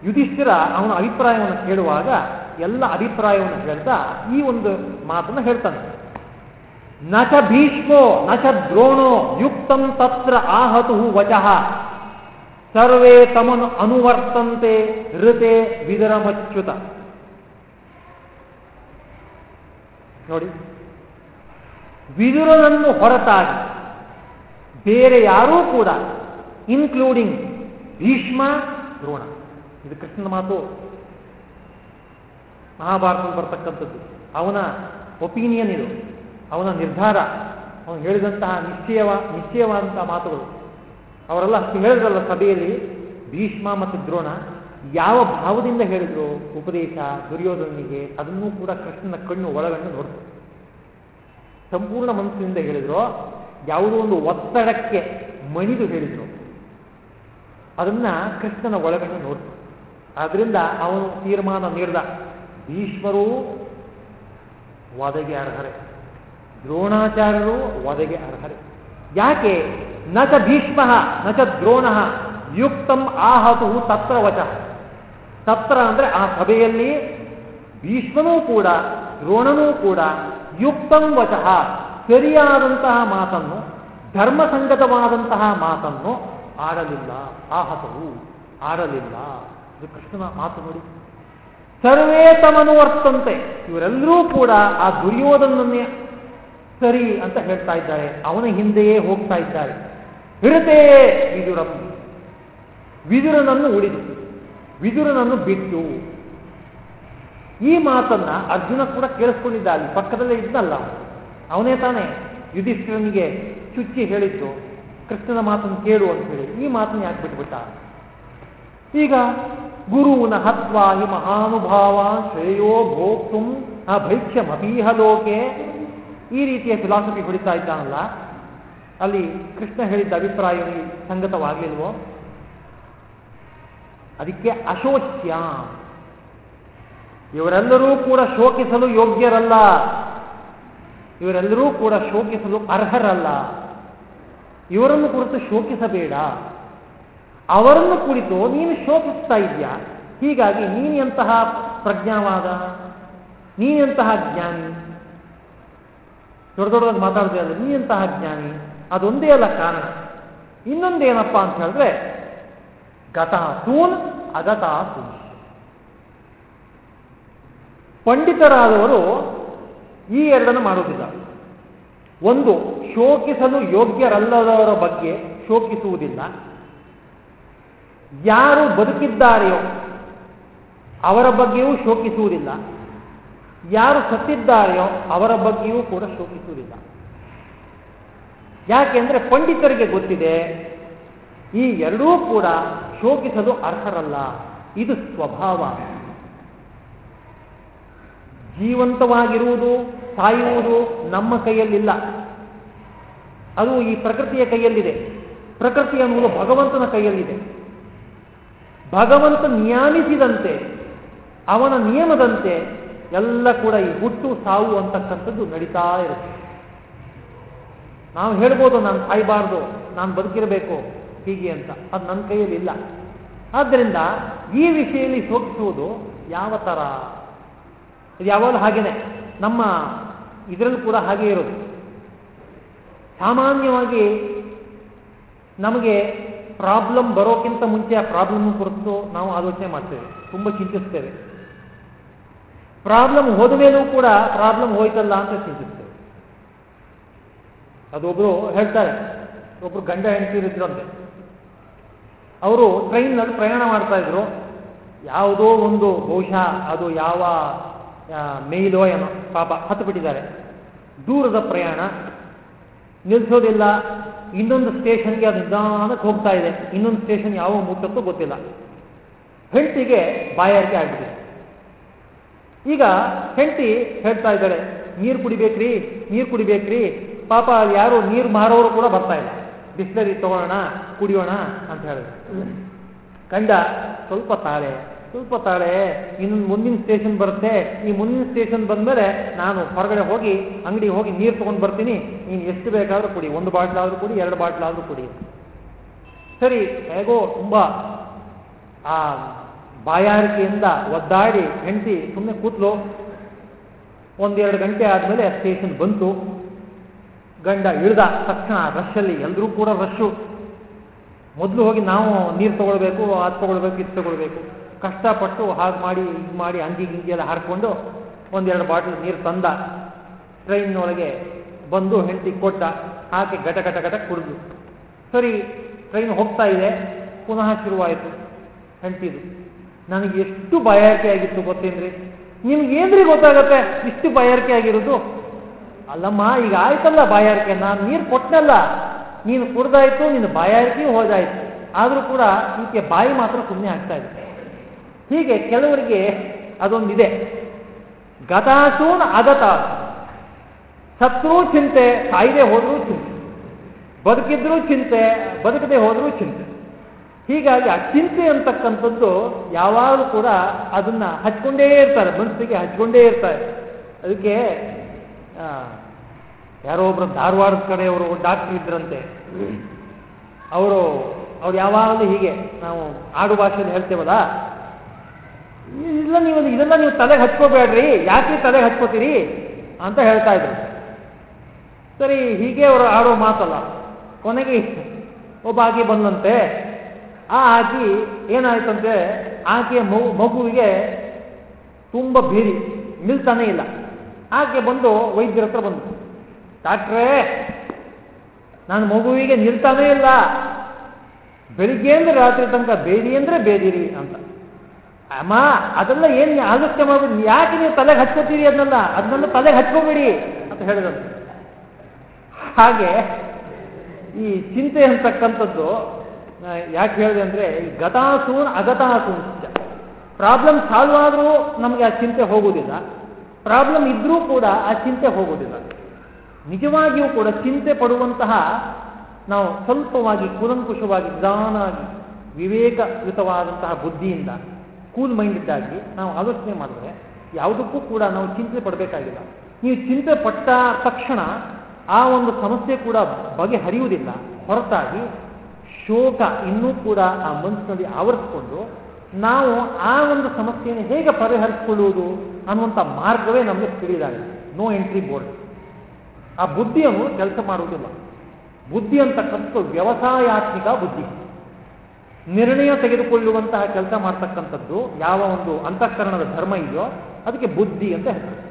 ಯುಧಿಷ್ಠಿರ ಅವನ ಅಭಿಪ್ರಾಯವನ್ನು ಕೇಳುವಾಗ ಎಲ್ಲ ಅಭಿಪ್ರಾಯವನ್ನು ಹೇಳ್ತಾ ಈ ಒಂದು ಮಾತನ್ನು ಹೇಳ್ತಾನೆ. ನಚ ಭೀಷ್ಮೋ, ನಚ ದ್ರೋಣೋ, ಯುಕ್ತಂ ತತ್ರ ಆಹತು ವಚಃ. ಸರ್ವೇ ತಮನು ಅನುವರ್ತಂತೆ ಋತೆ ವಿದರಮಚ್ಯುತ. ನೋಡಿ, ವಿದುರನನ್ನು ಹೊರತಾಗಿ ಬೇರೆ ಯಾರೂ ಕೂಡ ಇನ್ಕ್ಲೂಡಿಂಗ್ ಭೀಷ್ಮ, ದ್ರೋಣ. ಇದು ಕೃಷ್ಣನ ಮಾತು. ಮಹಾಭಾರತದಲ್ಲಿ ಬರ್ತಕ್ಕಂಥದ್ದು. ಅವನ ಒಪಿನಿಯನ್ ಇದು. ಅವನ ನಿರ್ಧಾರ. ಅವನು ಹೇಳಿದಂತಹ ನಿಶ್ಚಯವ, ನಿಶ್ಚಯವಾದಂತಹ ಮಾತುಗಳು. ಅವರೆಲ್ಲ ಹೇಳಿದ್ರಲ್ಲ ಸಭೆಯಲ್ಲಿ, ಭೀಷ್ಮ ಮತ್ತು ದ್ರೋಣ. ಯಾವ ಭಾವದಿಂದ ಹೇಳಿದ್ರು? ಉಪದೇಶ ದುರ್ಯೋಧನಿಗೆ ಅದನ್ನೂ ಕೂಡ ಕೃಷ್ಣನ ಕಣ್ಣು ಒಳಗಣ್ಣು ನೋಡ್ತು. ಸಂಪೂರ್ಣ ಮನಸ್ಸಿನಿಂದ ಹೇಳಿದ್ರು, ಯಾವುದೋ ಒಂದು ಒತ್ತಡಕ್ಕೆ ಮಣಿದು ಹೇಳಿದ್ರು. ಅದನ್ನ ಕೃಷ್ಣನ ಒಳಗಣ್ಣು ನೋಡ್ತು. ಆದ್ರಿಂದ ಅವನು ತೀರ್ಮಾನ ನೀಡಿದ. ಭೀಷ್ಮರು ವಧೆಗೆ ಅರ್ಹರೆ. ದ್ರೋಣಾಚಾರ್ಯರು ವಧೆಗೆ ಅರ್ಹರೆ. ಯಾಕೆ? ನ ಚ ಭೀಷ್ಮ ನ ಚ ದ್ರೋಣ, ಯುಕ್ತಂ ಆಹತು ತತ್ರ ವಚ. ತತ್ರ ಅಂದ್ರೆ ಆ ಸಭೆಯಲ್ಲಿ ಭೀಷ್ಮನೂ ಕೂಡ, ದ್ರೋಣನೂ ಕೂಡ ಯುಕ್ತಂ ವಚಃ, ಸರಿಯಾದಂತಹ ಮಾತನ್ನು ಧರ್ಮಸಂಗತವಾದಂತಹ ಮಾತನ್ನು ಆಡಲಿಲ್ಲ. ಆಹತವು ಆಡಲಿಲ್ಲ. ಇದು ಕೃಷ್ಣನ ಮಾತು ನೋಡಿ. ಸರ್ವೇ ತಮನುವರ್ತಂತೆ ಇವರೆಲ್ಲರೂ ಕೂಡ ಆ ದುರ್ಯೋಧನನ್ನೇ ಸರಿ ಅಂತ ಹೇಳ್ತಾ ಇದ್ದಾರೆ. ಅವನ ಹಿಂದೆಯೇ ಹೋಗ್ತಾ ಇದ್ದಾರೆ. ಹಿರತೆ ವಿದುರಂ. ವಿದುರನನ್ನು ಉಳಿದು, ವಿದುರನನ್ನು ಬಿಟ್ಟು. ಈ ಮಾತನ್ನ ಅರ್ಜುನ ಕೂಡ ಕೇಳಿಸ್ಕೊಂಡಿದ್ದ ಅಲ್ಲಿ ಪಕ್ಕದಲ್ಲೇ ಇದ್ದಲ್ಲ ಅವನೇ. ತಾನೇ ಯುಧಿಷ್ಠಿರನಿಗೆ ಚುಚ್ಚಿ ಹೇಳಿದ್ದು. ಕೃಷ್ಣನ ಮಾತನ್ನು ಕೇಳು ಅಂತ ಹೇಳಿ. ಈ ಮಾತನ್ನು ಯಾಕೆ ಬಿಟ್ಬಿಟ್ಟ ಈಗ ಗುರುವಿನ ಹತ್ವಾಹಿ ಮಹಾನುಭಾವ ಶ್ರೇಯೋ ಭೋಕ್ತು ಆ ಭೈಕ್ಷ್ಯಮಪೀಹ ಲೋಕೆ. ಈ ರೀತಿಯ ಫಿಲಾಸಫಿ ಹೊಡಿತಾ ಇದ್ದಾನಲ್ಲ. ಅಲ್ಲಿ ಕೃಷ್ಣ ಹೇಳಿದ್ದ ಅಭಿಪ್ರಾಯ ಸಂಗತವಾಗಲಿಲ್ವೋ? ಅದಕ್ಕೆ ಅಶೋಚ್ಯ. ಇವರೆಲ್ಲರೂ ಕೂಡ ಶೋಕಿಸಲು ಯೋಗ್ಯರಲ್ಲ. ಇವರೆಲ್ಲರೂ ಕೂಡ ಶೋಕಿಸಲು ಅರ್ಹರಲ್ಲ. ಇವರನ್ನು ಕುರಿತು ಶೋಕಿಸಬೇಡ. ಅವರನ್ನು ಕುರಿತು ನೀನು ಶೋಕಿಸ್ತಾ ಇದೆಯಾ ಹೀಗಾಗಿ ನೀನು ಎಂತಹ ಪ್ರಜ್ಞಾವಾದ, ನೀನೆಂತಹ ಜ್ಞಾನಿ? ದೊಡ್ಡ ದೊಡ್ಡದಾಗಿ ಮಾತಾಡದೆ ಅಲ್ಲ ನೀನೆಂತಹ ಜ್ಞಾನಿ? ಅದೊಂದೇ ಅಲ್ಲ ಕಾರಣ. ಇನ್ನೊಂದೇನಪ್ಪ ಅಂತ ಹೇಳಿದ್ರೆ, ಗತಃ ಸೂನ್ ಅಗತ ಸೂನ್ ಪಂಡಿತರಾದವರು ಈ ಎರಡನ್ನು ಮಾಡುವುದಿಲ್ಲ ಒಂದು, ಶೋಕಿಸಲು ಯೋಗ್ಯರಲ್ಲದವರ ಬಗ್ಗೆ ಶೋಕಿಸುವುದಿಲ್ಲ. ಯಾರು ಬದುಕಿದ್ದಾರೆಯೋ ಅವರ ಬಗ್ಗೆಯೂ ಶೋಕಿಸುವುದಿಲ್ಲ. ಯಾರು ಸತ್ತಿದ್ದಾರೆಯೋ ಅವರ ಬಗ್ಗೆಯೂ ಕೂಡ ಶೋಕಿಸುವುದಿಲ್ಲ. ಯಾಕೆಂದ್ರೆ ಪಂಡಿತರಿಗೆ ಗೊತ್ತಿದೆ, ಈ ಎರಡೂ ಕೂಡ ಶೋಕಿಸಲು ಅರ್ಹರಲ್ಲ. ಇದು ಸ್ವಭಾವ. ಜೀವಂತವಾಗಿರುವುದು, ಸಾಯುವುದು ನಮ್ಮ ಕೈಯಲ್ಲಿಲ್ಲ. ಅದು ಈ ಪ್ರಕೃತಿಯ ಕೈಯಲ್ಲಿದೆ. ಪ್ರಕೃತಿ ಅನ್ನುವುದು ಭಗವಂತನ ಕೈಯಲ್ಲಿದೆ. ಭಗವಂತ ಜ್ಞಾನಿಸಿದಂತೆ ಅವನ ನಿಯಮದಂತೆ ಎಲ್ಲ ಕೂಡ ಈ ಹುಟ್ಟು, ಸಾವು ಅಂತಕ್ಕಂಥದ್ದು ನಡೀತಾ ಇರುತ್ತೆ. ನಾವು ಹೇಳ್ಬೋದು, ನಾನು ಸಾಯಬಾರ್ದು, ನಾನು ಬದುಕಿರಬೇಕು, ಹೀಗೆ ಅಂತ. ಅದು ನನ್ನ ಕೈಯಲ್ಲಿ ಇಲ್ಲ. ಆದ್ದರಿಂದ ಈ ವಿಷಯದಲ್ಲಿ ಸೋಕಿಸುವುದು ಯಾವ ಥರ? ಇದು ಯಾವಾಗಲೂ ಹಾಗೇನೆ. ನಮ್ಮ ಇದರಲ್ಲೂ ಕೂಡ ಹಾಗೆ ಇರೋದು. ಸಾಮಾನ್ಯವಾಗಿ ನಮಗೆ ಪ್ರಾಬ್ಲಮ್ ಬರೋಕ್ಕಿಂತ ಮುಂಚೆ ಆ ಪ್ರಾಬ್ಲಮ್ ಕುರಿತು ನಾವು ಆಲೋಚನೆ ಮಾಡ್ತೇವೆ. ತುಂಬ ಚಿಂತಿಸ್ತೇವೆ. ಪ್ರಾಬ್ಲಮ್ ಹೋದ ಮೇಲೂ ಕೂಡ ಪ್ರಾಬ್ಲಮ್ ಹೋಯ್ತಲ್ಲ ಅಂತ ಚಿಂತಿಸ್ತೇವೆ. ಅದೊಬ್ರು ಹೇಳ್ತಾರೆ. ಒಬ್ರು ಗಂಡ ಹೆಂಡತಿರಿದ್ರಂತೆ ಅವರು ಟ್ರೈನ್ನಲ್ಲಿ ಪ್ರಯಾಣ ಮಾಡ್ತಾ ಇದ್ರು. ಯಾವುದೋ ಒಂದು ಬಹುಶಃ ಅದು ಯಾವ ಮೇಲೋ ಏನೋ ಪಾಪ ಹತ್ತು ಬಿಟ್ಟಿದ್ದಾರೆ ದೂರದ ಪ್ರಯಾಣ. ನಿಲ್ಲಿಸೋದಿಲ್ಲ ಇನ್ನೊಂದು ಸ್ಟೇಷನ್ಗೆ ಅದು ನಿಧಾನಕ್ಕೆ ಹೋಗ್ತಾ ಇದೆ. ಇನ್ನೊಂದು ಸ್ಟೇಷನ್ ಯಾವ ಮುಟ್ಟತ್ತೋ ಗೊತ್ತಿಲ್ಲ. ಹೆಂಡತಿಗೆ ಬಾಯಾರಿಕೆ ಆಗ್ಬಿಟ್ಟಿದೆ. ಈಗ ಹೆಂಡತಿ ಹೇಳ್ತಾ ಇದ್ದಾಳೆ, ನೀರು ಕುಡಿಬೇಕ್ರಿ ನೀರು ಕುಡಿಬೇಕ್ರಿ. ಪಾಪ ಯಾರು ನೀರು ಮಾರೋರು ಕೂಡ ಬರ್ತಾ ಇಲ್ಲ. ಬಿಸ್ಲರಿ ತಗೊಳ್ಳೋಣ ಕುಡಿಯೋಣ ಅಂತ ಹೇಳಿದ್ರು. ಕಂಡ ಸ್ವಲ್ಪ ತಾಳೆ. ಸ್ವಲ್ಪ ತಾಳೆ ಇನ್ನೊಂದು ಮುಂದಿನ ಸ್ಟೇಷನ್ ಬರುತ್ತೆ. ಈ ಮುಂದಿನ ಸ್ಟೇಷನ್ ಬಂದಮೇಲೆ ನಾನು ಹೊರಗಡೆ ಹೋಗಿ ಅಂಗಡಿಗೆ ಹೋಗಿ ನೀರು ತೊಗೊಂಡು ಬರ್ತೀನಿ. ನೀನು ಎಷ್ಟು ಬೇಕಾದರೂ ಕುಡಿ, ಒಂದು ಬಾಟ್ಲಾದರೂ ಕುಡಿ, ಎರಡು ಬಾಟ್ಲಾದರೂ ಕುಡಿ. ಸರಿ, ಹೇಗೋ ತುಂಬ, ಆ, ಬಾಯಾರಿಕೆಯಿಂದ ಒದ್ದಾಡಿ ಹೆಂಡತಿ ಸುಮ್ಮನೆ ಕೂತ್ಲು. ಒಂದೆರಡು ಗಂಟೆ ಆದಮೇಲೆ ಸ್ಟೇಷನ್ ಬಂತು. ಗಂಡ ಇಳ್ದ ತಕ್ಷಣ ರಶ್ಶಲ್ಲಿ ಎಲ್ಲರೂ ಕೂಡ ರಶ್ಶು ಮೊದಲು ಹೋಗಿ ನಾವು ನೀರು ತಗೊಳ್ಬೇಕು, ಅದು ತಗೊಳ್ಬೇಕು, ಇದು ತಗೊಳ್ಬೇಕು. ಕಷ್ಟಪಟ್ಟು ಹಾಗೆ ಮಾಡಿ, ಇದು ಮಾಡಿ, ಅಂಗಿ ಗಿಂಗಿ ಎಲ್ಲ ಹಾರಿಕೊಂಡು ಒಂದೆರಡು ಬಾಟಲ್ ನೀರು ತಂದ. ಟ್ರೈನ್ನೊಳಗೆ ಬಂದು ಹೆಂಡತಿ ಕೊಟ್ಟ ಹಾಕಿ ಘಟ ಘಟ ಘಟ ಕುಡಿದು ಸರಿ, ಟ್ರೈನ್ ಹೋಗ್ತಾ ಇದೆ, ಪುನಃ ಶುರುವಾಯಿತು ಹೆಂಡತಿದು. ನನಗೆ ಎಷ್ಟು ಬಾಯಾರಿಕೆ ಆಗಿತ್ತು ಗೊತ್ತೇನ್ರಿ? ನಿಮ್ಗೆ ಏನ್ರಿ ಗೊತ್ತಾಗತ್ತೆ? ಇಷ್ಟು ಬಾಯಾರಿಕೆ ಆಗಿರೋದು? ಅಲ್ಲಮ್ಮ, ಈಗ ಆಯ್ತಲ್ಲ ಬಾಯಾರಿಕೆ, ನಾನು ನೀರು ಕೊಟ್ಟನಲ್ಲ. ನೀನು ಕುಡ್ದಾಯ್ತು, ನಿನ್ನ ಬಾಯಾರಿಕೆ ಹೋದಾಯ್ತು. ಆದರೂ ಕೂಡ ಈಕೆ ಬಾಯಿ ಮಾತ್ರ ಸುಮ್ಮನೆ ಆಗ್ತಾ ಇದೆ. ಹೀಗೆ ಕೆಲವರಿಗೆ ಅದೊಂದಿದೆ. ಗತಾಸೂನ್ ಅಗತ. ಸತ್ರೂ ಚಿಂತೆ ಸಾಯದೆ ಹೋದರೂ ಚಿಂತೆ. ಬದುಕಿದ್ರೂ ಚಿಂತೆ, ಬದುಕದೆ ಹೋದರೂ ಚಿಂತೆ. ಹೀಗಾಗಿ ಆ ಚಿಂತೆ ಅಂತಕ್ಕಂಥದ್ದು ಯಾವಾಗಲೂ ಕೂಡ ಅದನ್ನ ಹಚ್ಕೊಂಡೇ ಇರ್ತಾರೆ, ಮನಸ್ಸಿಗೆ ಹಚ್ಕೊಂಡೇ ಇರ್ತಾರೆ. ಅದಕ್ಕೆ ಯಾರೋ ಒಬ್ಬರು ಧಾರವಾಡದ ಕಡೆಯವರು ಡಾಕ್ಟರ್ ಇದ್ರಂತೆ. ಅವರು, ಅವ್ರು ಯಾವಾಗಲೂ ಹೀಗೆ, ನಾವು ಆಡು ಭಾಷೆಯಲ್ಲಿ ಹೇಳ್ತೇವಲ್ಲ ಇಲ್ಲ, ನೀವು ಇದನ್ನ ನೀವು ತಲೆಗೆ ಹಚ್ಕೋಬೇಡ್ರಿ. ಯಾಕೆ ತಲೆಗೆ ಹಚ್ಕೋತೀರಿ? ಅಂತ ಹೇಳ್ತಾ ಇದ್ರು. ಸರಿ, ಹೀಗೆ ಅವರು ಆಡೋ ಮಾತಲ್ಲ. ಕೊನೆಗೆ ಒಬ್ಬ ಆಕೆ ಬಂದಂತೆ. ಆ ಆಕಿ ಏನಾಯ್ತಂತೆ? ಆಕೆಯ ಮಗು, ಮಗುವಿಗೆ ತುಂಬ ಬೀರಿ, ನಿಲ್ತಾನೆ ಇಲ್ಲ. ಆಕೆ ಬಂದು ವೈದ್ಯರ ಹತ್ರ ಬಂದು, ಡಾಕ್ಟ್ರೇ, ನಾನು ಮಗುವಿಗೆ ನಿಲ್ತಾನೇ ಇಲ್ಲ. ಬೆಳಿಗ್ಗೆ ಅಂದ್ರೆ ರಾತ್ರಿ ತನಕ ಬೇದಿ ಅಂದ್ರೆ ಬೇದಿರಿ ಅಂತ. ಅಮ್ಮ, ಅದೆಲ್ಲ ಏನು ಆಲೋಚನೆ ಮಾಡ್ಬಿಡಿ ಯಾಕೆ ನೀವು ತಲೆಗೆ ಹಚ್ಕೋತೀರಿ ಅದನ್ನೆಲ್ಲ? ಅದನ್ನೆಲ್ಲ ತಲೆಗೆ ಹಚ್ಕೋಬೇಡಿ ಅಂತ ಹೇಳಿದ್ರು. ಹಾಗೆ ಈ ಚಿಂತೆ ಅಂತಕ್ಕಂಥದ್ದು ಯಾಕೆ ಹೇಳಿದೆ ಅಂದರೆ, ಈ ಗತಾಸೂನ್ ಅಗತಾಸೂನ್ ಪ್ರಾಬ್ಲಮ್ ಸಾಲ್ವ್ ಆದರೂ ನಮಗೆ ಆ ಚಿಂತೆ ಹೋಗುವುದಿಲ್ಲ ಪ್ರಾಬ್ಲಮ್ ಇದ್ರೂ ಕೂಡ ಆ ಚಿಂತೆ ಹೋಗುವುದಿಲ್ಲ ನಿಜವಾಗಿಯೂ ಕೂಡ ಚಿಂತೆ ಪಡುವಂತಹ ನಾವು ಸ್ವಲ್ಪವಾಗಿ ಕುಲಂಕುಷವಾಗಿ ನಿಧಾನವಾಗಿ ವಿವೇಕಯುತವಾದಂತಹ ಬುದ್ಧಿಯಿಂದ ಕೂಲ್ ಮೈಂಡೆಡ್ ಆಗಿ ನಾವು ಆಲೋಚನೆ ಮಾಡಿದ್ರೆ ಯಾವುದಕ್ಕೂ ಕೂಡ ನಾವು ಚಿಂತೆ ಪಡಬೇಕಾಗಿಲ್ಲ. ನೀವು ಚಿಂತೆ ಪಟ್ಟ ತಕ್ಷಣ ಆ ಒಂದು ಸಮಸ್ಯೆ ಕೂಡ ಬಗೆಹರಿಯುವುದಿಲ್ಲ. ಹೊರತಾಗಿ ಶೋಕ ಇನ್ನೂ ಕೂಡ ಆ ಮನಸ್ಸಿನಲ್ಲಿ ಆವರಿಸಿಕೊಂಡು ನಾವು ಆ ಒಂದು ಸಮಸ್ಯೆಯನ್ನು ಹೇಗೆ ಪರಿಹರಿಸಿಕೊಳ್ಳುವುದು ಅನ್ನುವಂಥ ಮಾರ್ಗವೇ ನಮಗೆ ತಿಳಿದಾಗಿದೆ. ನೋ ಎಂಟ್ರಿ ಬೋರ್ಡ್ ಆ ಬುದ್ಧಿಯನ್ನು ಕೆಲಸ ಮಾಡುವುದಿಲ್ಲ. ಬುದ್ಧಿ ಅಂತಕ್ಕಂಥ ವ್ಯವಸಾಯಾತ್ಮಿಕ ಬುದ್ಧಿ. ನಿರ್ಣಯ ತೆಗೆದುಕೊಳ್ಳುವಂತಹ ಕೆಲಸ ಮಾಡ್ತಕ್ಕಂಥದ್ದು ಯಾವ ಒಂದು ಅಂತಃಕರಣದ ಧರ್ಮ ಇದೆಯೋ ಅದಕ್ಕೆ ಬುದ್ಧಿ ಅಂತ ಹೇಳ್ತಾರೆ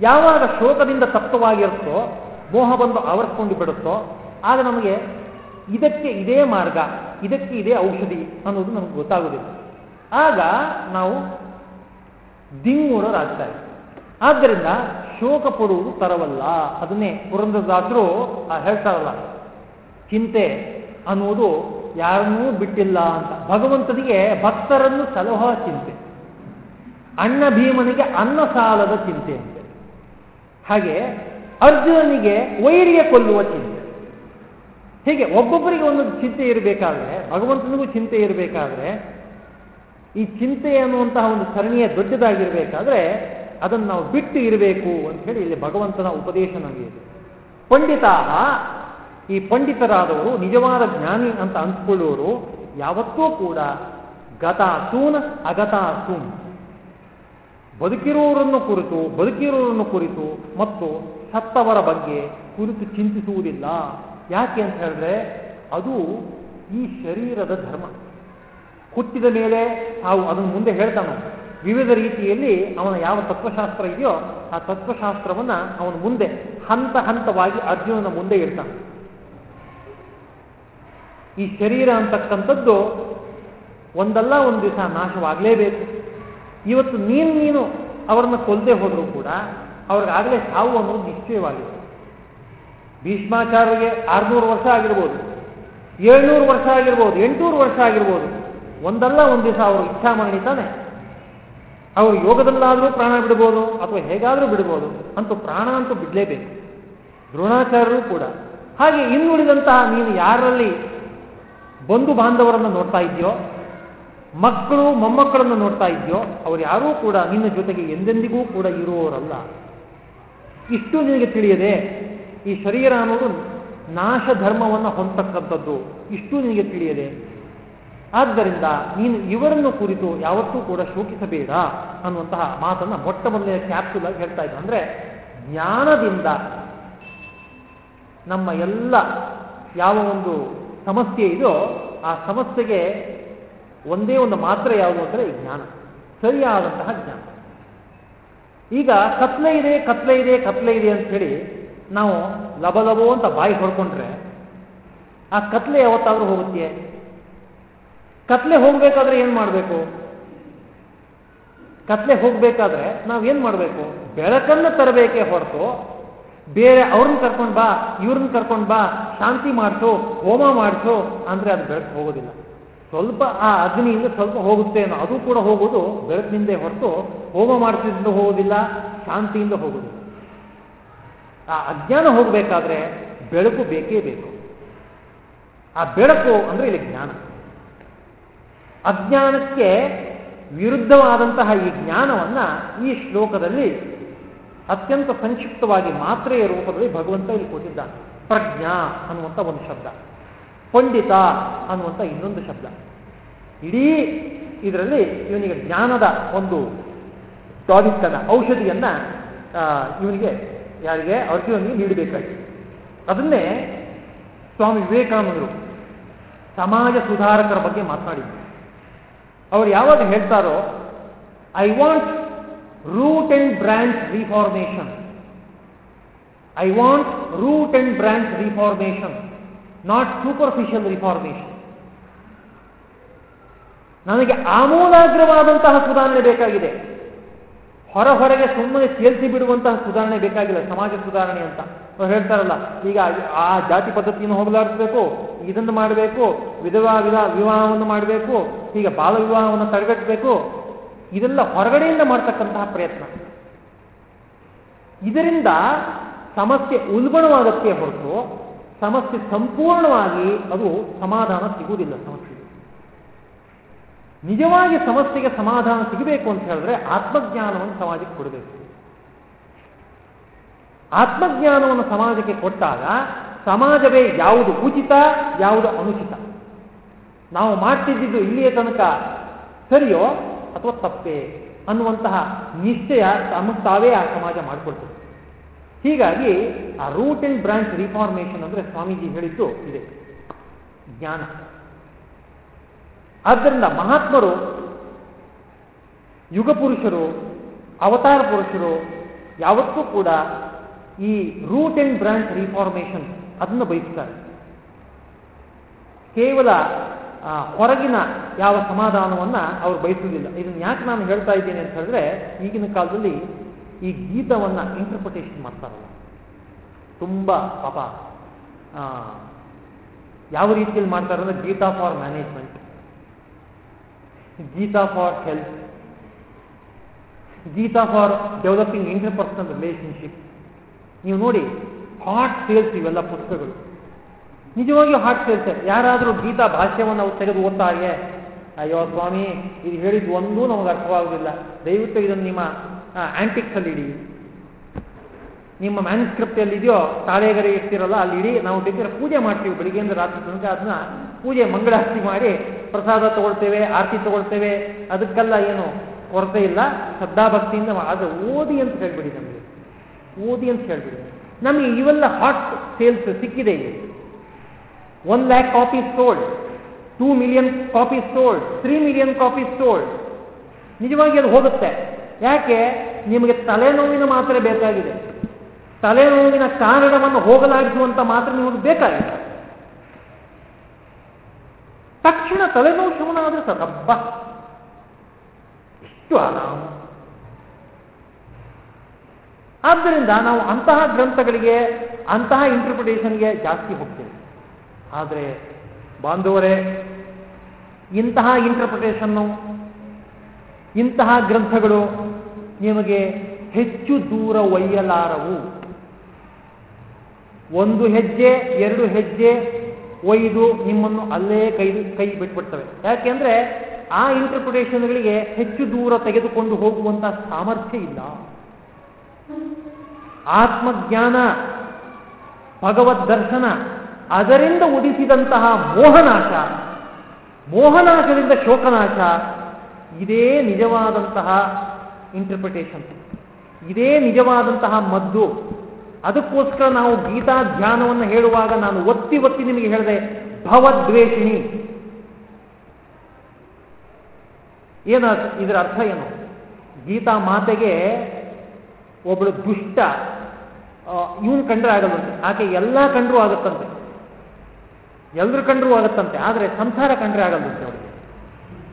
ಯಾವಾಗ ಶೋಕದಿಂದ ತಪ್ತವಾಗಿರುತ್ತೋ, ಮೋಹ ಬಂದು ಆವರಿಸ್ಕೊಂಡು ಬಿಡುತ್ತೋ, ಆಗ ನಮಗೆ ಇದಕ್ಕೆ ಇದೇ ಮಾರ್ಗ, ಇದಕ್ಕೆ ಇದೇ ಔಷಧಿ ಅನ್ನೋದು ನಮಗೆ ಗೊತ್ತಾಗುವುದಿಲ್ಲ. ಆಗ ನಾವು ದಿಂಗೂರರಾಗ್ತಾರೆ ಆದ್ದರಿಂದ ಶೋಕ ಪಡುವುದು ತರವಲ್ಲ, ಅದನ್ನೇ ಪುರಂದರದಾಸರು ಹೇಳ್ತಾರಲ್ಲ, ಚಿಂತೆ ಅನ್ನುವುದು ಯಾರನ್ನೂ ಬಿಟ್ಟಿಲ್ಲ ಅಂತ. ಭಗವಂತನಿಗೆ ಭಕ್ತರನ್ನು ಸಲಹ ಚಿಂತೆ. ಅಣ್ಣ ಭೀಮನಿಗೆ ಅನ್ನ ಸಾಲದ ಚಿಂತೆ ಅಂತೆ. ಹಾಗೆ ಅರ್ಜುನನಿಗೆ ವೈರಿಗೆ ಕೊಲ್ಲುವ ಚಿಂತೆ. ಹೀಗೆ ಒಬ್ಬೊಬ್ಬರಿಗೆ ಒಂದೊಂದು ಚಿಂತೆ ಇರಬೇಕಾದ್ರೆ, ಭಗವಂತನಿಗೂ ಚಿಂತೆ ಇರಬೇಕಾದ್ರೆ, ಈ ಚಿಂತೆ ಅನ್ನುವಂತಹ ಒಂದು ಸರಣಿಯ ದೊಡ್ಡದಾಗಿರಬೇಕಾದ್ರೆ ಅದನ್ನು ನಾವು ಬಿಟ್ಟು ಇರಬೇಕು ಅಂತ ಹೇಳಿ ಇಲ್ಲಿ ಭಗವಂತನ ಉಪದೇಶ ನಮಗೆ ಪಂಡಿತ ಈ ಪಂಡಿತರಾದವರು ನಿಜವಾದ ಜ್ಞಾನಿ ಅಂತ ಅನ್ಸ್ಕೊಳ್ಳುವವರು ಯಾವತ್ತೂ ಕೂಡ ಗತಾಸೂನ್ ಅಗತಾಸೂನ್. ಬದುಕಿರೋರನ್ನು ಕುರಿತು ಬದುಕಿರುವವರನ್ನು ಕುರಿತು ಮತ್ತು ಸತ್ತವರ ಬಗ್ಗೆ ಕುರಿತು ಚಿಂತಿಸುವುದಿಲ್ಲ. ಯಾಕೆ ಅಂತ ಹೇಳಿದ್ರೆ ಅದು ಈ ಶರೀರದ ಧರ್ಮ. ಹುಟ್ಟಿದ ಮೇಲೆ ತಾವು ಅದನ್ನು ಮುಂದೆ ಹೇಳ್ತಾನೆ, ವಿವಿಧ ರೀತಿಯಲ್ಲಿ ಅವನ ಯಾವ ತತ್ವಶಾಸ್ತ್ರ ಇದೆಯೋ ಆ ತತ್ವಶಾಸ್ತ್ರವನ್ನು ಅವನು ಮುಂದೆ ಹಂತ ಹಂತವಾಗಿ ಅರ್ಜುನನ ಮುಂದೆ ಇಡ್ತಾನೆ. ಈ ಶರೀರ ಅಂತಕ್ಕಂಥದ್ದು ಒಂದಲ್ಲ ಒಂದು ದಿವಸ ನಾಶವಾಗಲೇಬೇಕು. ಇವತ್ತು ನೀನು ನೀನು ಅವರನ್ನು ಕೊಲ್ಲದೆ ಹೋದರೂ ಕೂಡ ಅವ್ರಿಗಾಗಲೇ ಸಾವು ಅನ್ನೋದು ನಿಶ್ಚಯವಾಗಿದೆ ಭೀಷ್ಮಾಚಾರ್ಯರಿಗೆ ಆರುನೂರು ವರ್ಷ ಆಗಿರ್ಬೋದು, ಏಳ್ನೂರು ವರ್ಷ ಆಗಿರ್ಬೋದು, ಎಂಟುನೂರು ವರ್ಷ ಆಗಿರ್ಬೋದು, ಒಂದಲ್ಲ ಒಂದು ದಿವಸ ಅವರು ಇಚ್ಛಾ ಮಾಡಿತಾನೆ ಅವರು ಯೋಗದಲ್ಲಾದರೂ ಪ್ರಾಣ ಬಿಡ್ಬೋದು ಅಥವಾ ಹೇಗಾದರೂ ಬಿಡ್ಬೋದು ಅಂತೂ ಪ್ರಾಣ ಅಂತೂ ಬಿಡಲೇಬೇಕು. ದ್ರೋಣಾಚಾರ್ಯರು ಕೂಡ. ಹಾಗೆ ಇನ್ನುಳಿದಂತಹ ನೀನು ಯಾರಲ್ಲಿ ಬಂಧು ಬಾಂಧವರನ್ನು ನೋಡ್ತಾ ಇದೆಯೋ? ಮಕ್ಕಳು, ಮೊಮ್ಮಕ್ಕಳನ್ನು ನೋಡ್ತಾ ಇದೆಯೋ? ಅವರು ಯಾರೂ ಕೂಡ ನಿನ್ನ ಜೊತೆಗೆ ಎಂದೆಂದಿಗೂ ಕೂಡ ಇರುವವರಲ್ಲ ಇಷ್ಟು ನಿನಗೆ ತಿಳಿಯದೆ ಈ ಶರೀರ ಅನ್ನೋದು ನಾಶ ಧರ್ಮವನ್ನು ಹೊಂದತಕ್ಕಂಥದ್ದು. ಇಷ್ಟು ನಿನಗೆ ತಿಳಿಯದೆ. ಆದ್ದರಿಂದ ನೀನು ಇವರನ್ನು ಕುರಿತು ಯಾವತ್ತೂ ಕೂಡ ಶೋಕಿಸಬೇಡ ಅನ್ನುವಂತಹ ಮಾತನ್ನು ಮೊಟ್ಟ ಮೊದಲನೇ ಕ್ಯಾಪ್ಸುಲ್ ಆಗಿ ಹೇಳ್ತಾ ಇದ್ದ. ಅಂದರೆ ಜ್ಞಾನದಿಂದ ನಮ್ಮ ಎಲ್ಲ ಯಾವ ಒಂದು ಸಮಸ್ಯೆ ಇದೋ, ಆ ಸಮಸ್ಯೆಗೆ ಒಂದೇ ಒಂದು ಮಾತ್ರ ಯಾವುದು ಅಂದರೆ ಜ್ಞಾನ. ಸರಿಯಾದಂತಹ ಜ್ಞಾನ. ಈಗ ಕತ್ಲೆ ಇದೆ ಕತ್ಲೆ ಇದೆ ಕತ್ಲೆ ಇದೆ ಅಂತ ಹೇಳಿ ನಾವು ಲಬಲಬೋ ಅಂತ ಬಾಯಿ ಹೊಡ್ಕೊಂಡ್ರೆ, ಆ ಕತ್ಲೆ ಯಾವತ್ತಾದರೂ ಹೋಗುತ್ತೆ ಕತ್ಲೆ ಹೋಗಬೇಕಾದ್ರೆ ಏನು ಮಾಡಬೇಕು? ಕತ್ಲೆ ಹೋಗ್ಬೇಕಾದ್ರೆ ನಾವೇನು ಮಾಡಬೇಕು? ಬೆಳಕನ್ನು ತರಬೇಕೇ ಹೊರತು ಬೇರೆ ಅವ್ರನ್ನ ಕರ್ಕೊಂಡು ಬಾ, ಇವ್ರನ್ನ ಕರ್ಕೊಂಡು ಬಾ, ಶಾಂತಿ ಮಾಡಿಸು, ಹೋಮ ಮಾಡಿಸು ಅಂದ್ರೆ ಅದು ಬೆಳಕು ಹೋಗೋದಿಲ್ಲ. ಸ್ವಲ್ಪ ಆ ಅಗ್ನಿಯಿಂದ ಸ್ವಲ್ಪ ಹೋಗುತ್ತೆ ಅನ್ನೋ, ಅದು ಕೂಡ ಹೋಗೋದು ಬೆಳಕಿನಿಂದ ಹೊರತು ಹೋಮ ಮಾಡಿಸಿದ್ರಿಂದ ಹೋಗೋದಿಲ್ಲ, ಶಾಂತಿಯಿಂದ ಹೋಗೋದಿಲ್ಲ. ಆ ಅಜ್ಞಾನ ಹೋಗಬೇಕಾದ್ರೆ ಬೆಳಕು ಬೇಕೇ ಬೇಕು. ಆ ಬೆಳಕು ಅಂದ್ರೆ ಇಲ್ಲಿ ಜ್ಞಾನ. ಅಜ್ಞಾನಕ್ಕೆ ವಿರುದ್ಧವಾದಂತಹ ಈ ಜ್ಞಾನವನ್ನು ಈ ಶ್ಲೋಕದಲ್ಲಿ ಅತ್ಯಂತ ಸಂಕ್ಷಿಪ್ತವಾಗಿ ಮಾತ್ರೆಯ ರೂಪದಲ್ಲಿ ಭಗವಂತ ಇಲ್ಲಿ ಕೊಟ್ಟಿದ್ದಾನೆ ಪ್ರಜ್ಞಾ ಅನ್ನುವಂಥ ಒಂದು ಶಬ್ದ. ಪಂಡಿತ ಅನ್ನುವಂಥ ಇನ್ನೊಂದು ಶಬ್ದ. ಇಡೀ ಇದರಲ್ಲಿ ಇವನಿಗೆ ಜ್ಞಾನದ ಒಂದು ಟಾನಿಕ್ಕನ್ನ ಔಷಧಿಯನ್ನ ಇವನಿಗೆ ಯಾರಿಗೆ? ಅರ್ಜುನನಿಗೆ ನೀಡಬೇಕಾಗಿತ್ತು ಅದನ್ನೇ ಸ್ವಾಮಿ ವಿವೇಕಾನಂದರು ಸಮಾಜ ಸುಧಾರಕರ ಬಗ್ಗೆ ಮಾತನಾಡಿದ್ರು. ಅವರು ಯಾವಾಗ ಹೇಳ್ತಾರೋ I want root and branch reformation. I want root and branch reformation, not superficial reformation. ನನಗೆ ಆಮೂಲಾಗ್ರವಾದಂತಹ ಸುಧಾರಣೆ ಬೇಕಾಗಿದೆ ಹೊರ ಹೊರಗೆ ಸುಮ್ಮನೆ ಸೇರಿಸಿ ಬಿಡುವಂತಹ ಸುಧಾರಣೆ ಬೇಕಾಗಿಲ್ಲ ಸಮಾಜ ಸುಧಾರಣೆ ಅಂತ ಅವ್ರು ಹೇಳ್ತಾರಲ್ಲ ಈಗ ಆ ಜಾತಿ ಪದ್ಧತಿಯನ್ನು ಹೋಗಲಾಡಿಸ್ಬೇಕು ಇದನ್ನು ಮಾಡಬೇಕು ವಿಧವಾ ವಿಧ ವಿವಾಹವನ್ನು ಮಾಡಬೇಕು ಈಗ ಬಾಲ ವಿವಾಹವನ್ನು ತಡೆಗಟ್ಟಬೇಕು ಇದೆಲ್ಲ ಹೊರಗಡೆಯಿಂದ ಮಾಡ್ತಕ್ಕಂತಹ ಪ್ರಯತ್ನ. ಇದರಿಂದ ಸಮಸ್ಯೆ ಉಲ್ಬಣವಾಗತ್ತೆ ಹೊರತು ಸಮಸ್ಯೆ ಸಂಪೂರ್ಣವಾಗಿ ಅದು ಸಮಾಧಾನ ಸಿಗುವುದಿಲ್ಲ ಸಮಸ್ಯೆ ನಿಜವಾಗಿ ಸಮಸ್ಯೆಗೆ ಸಮಾಧಾನ ಸಿಗಬೇಕು ಅಂತ ಹೇಳಿದ್ರೆ ಆತ್ಮಜ್ಞಾನವನ್ನು ಸಮಾಜಕ್ಕೆ ಕೊಡಬೇಕು. ಆತ್ಮಜ್ಞಾನವನ್ನು ಸಮಾಜಕ್ಕೆ ಕೊಟ್ಟಾಗ ಸಮಾಜವೇ ಯಾವುದು ಉಚಿತ, ಯಾವುದು ಅನುಚಿತ. ನಾವು ಮಾಡ್ತಿದ್ದಿದ್ದು ಇಲ್ಲಿಯ ತನಕ ಸರಿಯೋ? ಅಥವಾ ತಪ್ಪೇ ಅನ್ನುವಂತಹ ನಿಶ್ಚಯ ತಮಗೆ ತಾವೇ ಆ ಸಮಾಜ ಮಾಡಿಕೊಳ್ತದೆ. ಹೀಗಾಗಿ ಆ ರೂಟ್ ಅಂಡ್ ಬ್ರಾಂಚ್ ರಿಫಾರ್ಮೇಷನ್ ಅಂದ್ರೆ ಸ್ವಾಮೀಜಿ ಹೇಳಿದ್ದು ಇದೆ. ಜ್ಞಾನ. ಆದ್ದರಿಂದ ಮಹಾತ್ಮರು, ಯುಗ ಪುರುಷರು, ಅವತಾರ ಪುರುಷರು ಯಾವತ್ತೂ ಕೂಡ ಈ ರೂಟ್ ಅಂಡ್ ಬ್ರಾಂಚ್ ರಿಫಾರ್ಮೇಷನ್ ಅದನ್ನು ಬಯಸ್ತಾರೆ. ಕೇವಲ ಹೊರಗಿನ ಯಾವ ಸಮಾಧಾನವನ್ನು ಅವ್ರು ಬಯಸುವುದಿಲ್ಲ. ಇದನ್ನು ಯಾಕೆ ನಾನು ಹೇಳ್ತಾ ಇದ್ದೀನಿ ಅಂತ ಹೇಳಿದ್ರೆ, ಈಗಿನ ಕಾಲದಲ್ಲಿ ಈ ಗೀತವನ್ನ ಇಂಟರ್ಪ್ರಿಟೇಷನ್ ಮಾಡ್ತಾರಲ್ಲ. ತುಂಬಾ ಪಾಪ ಯಾವ ರೀತಿಯಲ್ಲಿ ಮಾಡ್ತಾರೆ ಅಂದ್ರೆ Gita for management Gita for health Gita for developing interpersonal relationship ನೀವು ನೋಡಿ ಹಾಟ್ ಸೇಲ್ಸ್ ಇವೆಲ್ಲ ಪುಸ್ತಕಗಳು. ನಿಜವಾಗಿಯೂ ಹಾಟ್ ಸೇಲ್ಸ್ ಯಾರಾದರೂ ಗೀತಾ ಭಾಷ್ಯವನ್ನು ತೆಗೆದು ಓದ್ತಾರೆ ಅಯ್ಯೋ ಸ್ವಾಮಿ, ಇದು ಹೇಳಿದ್ದು ಒಂದೂ ನಮಗೆ ಅರ್ಥವಾಗುವುದಿಲ್ಲ ದಯವಿಟ್ಟು ಇದನ್ನು ನಿಮ್ಮ ಆ್ಯಂಟಿಕ್ಸಲ್ಲಿ ಅಲ್ಲಿ ಇಡಿ. ನಿಮ್ಮ ಮ್ಯಾನ್ಸ್ಕ್ರಿಪ್ಟ್ ಎಲ್ಲಿದೆಯೋ ತಾಳೆಗರೆ ಇರ್ತಿರಲ್ಲ ಅಲ್ಲಿ ಇಡಿ. ನಾವು ಬೇಕಿದ್ರೆ ಪೂಜೆ ಮಾಡ್ತೀವಿ. ಬೆಳಿಗ್ಗೆಯಿಂದ ರಾತ್ರಿ ತನಕ ಅದನ್ನ ಪೂಜೆ, ಮಂಗಳಾರತಿ ಮಾಡಿ ಪ್ರಸಾದ ತಗೊಳ್ತೇವೆ, ಆರತಿ ತಗೊಳ್ತೇವೆ. ಅದಕ್ಕೆಲ್ಲ ಏನು ಕೊರತೆ ಇಲ್ಲ. ಶ್ರದ್ಧಾಭಕ್ತಿಯಿಂದ ಅದು ಓದಿ ಅಂತ ಹೇಳ್ಬಿಡಿ ನಮಗೆ. ಓದಿ ಅಂತ ಹೇಳ್ಬಿಡಿ. ನಮಗೆ ಇವೆಲ್ಲ ಹಾಟ್ ಸೇಲ್ಸ್ ಸಿಕ್ಕಿದೆ ಇಲ್ಲಿ. One lakh copies sold two million copies sold three million copies sold ನಿಜವಾಗಿ ಅದು ಹೋಗುತ್ತೆ. ಯಾಕೆ? ನಿಮಗೆ ತಲೆನೋವಿನ ಮಾತ್ರ ಬೇಕಾಗಿದೆ. ತಲೆನೋವಿನ ಕಾರಣವನ್ನು ಹೋಗಲಾಡಿಸುವಂತ ಮಾತ್ರ ನಿಮಗೆ ಬೇಕಾಗಿದೆ. ತಕ್ಷಣ ತಲೆನೋವು ಶಮನ ಆದ್ರೆ ಸದಬ್ಬ ಇಷ್ಟು ಆರಾಮ. ಆದ್ದರಿಂದ ನಾವು ಅಂತಹ ಗ್ರಂಥಗಳಿಗೆ, ಅಂತಹ ಇಂಟರ್ಪ್ರಿಟೇಷನ್ಗೆ ಜಾಸ್ತಿ ಹೋಗ್ತೇವೆ. ಆದರೆ ಬಾಂಧವರೇ, ಇಂತಹ ಇಂಟರ್ಪ್ರಿಟೇಷನ್ನು ಇಂತಹ ಗ್ರಂಥಗಳು ನಿಮಗೆ ಹೆಚ್ಚು ದೂರ ಒಯ್ಯಲಾರವು. ಒಂದು ಹೆಜ್ಜೆ, ಎರಡು ಹೆಜ್ಜೆ ಒಯ್ದು ನಿಮ್ಮನ್ನು ಅಲ್ಲೇ ಕೈ ಕೈ ಬಿಟ್ಬಿಡ್ತವೆ. ಯಾಕೆಂದ್ರೆ ಆ ಇಂಟರ್ಪ್ರಿಟೇಷನ್ಗಳಿಗೆ ಹೆಚ್ಚು ದೂರ ತೆಗೆದುಕೊಂಡು ಹೋಗುವಂತಹ ಸಾಮರ್ಥ್ಯ ಇಲ್ಲ. ಆತ್ಮಜ್ಞಾನ, ಭಗವದ್ ದರ್ಶನ ಅದರಿಂದ ಉದಿಸಿದಂತಹ ಮೋಹನಾಶ, ಮೋಹನಾಶದಿಂದ ಶೋಕನಾಶ, ಇದೇ ನಿಜವಾದಂತಹ ಇಂಟರ್ಪ್ರಿಟೇಷನ್ ಇದೇ ನಿಜವಾದಂತಹ ಮದ್ದು. ಅದಕ್ಕೋಸ್ಕರ ನಾವು ಗೀತಾ ಧ್ಯಾನವನ್ನು ಹೇಳುವಾಗ ನಾನು ಒತ್ತಿ ಒತ್ತಿ ನಿಮಗೆ ಹೇಳಿದೆ, ಭವದ್ವೇಷಿಣಿ. ಏನ ಇದರ ಅರ್ಥ ಏನು? ಗೀತಾ ಮಾತೆಗೆ ಒಬ್ಬಳು ದುಷ್ಟ ಇವನು ಕಂಡ್ರೆ ಆಗಲ್ಲಂತೆ ಆಕೆ ಎಲ್ಲ ಕಂಡ್ರೂ ಆಗುತ್ತಂತೆ. ಎಲ್ಲರೂ ಕಂಡ್ರೂ ಆಗುತ್ತಂತೆ, ಆದರೆ ಸಂಸಾರ ಕಂಡ್ರೆ ಆಗಲ್ಲಂತೆ ಅವರಿಗೆ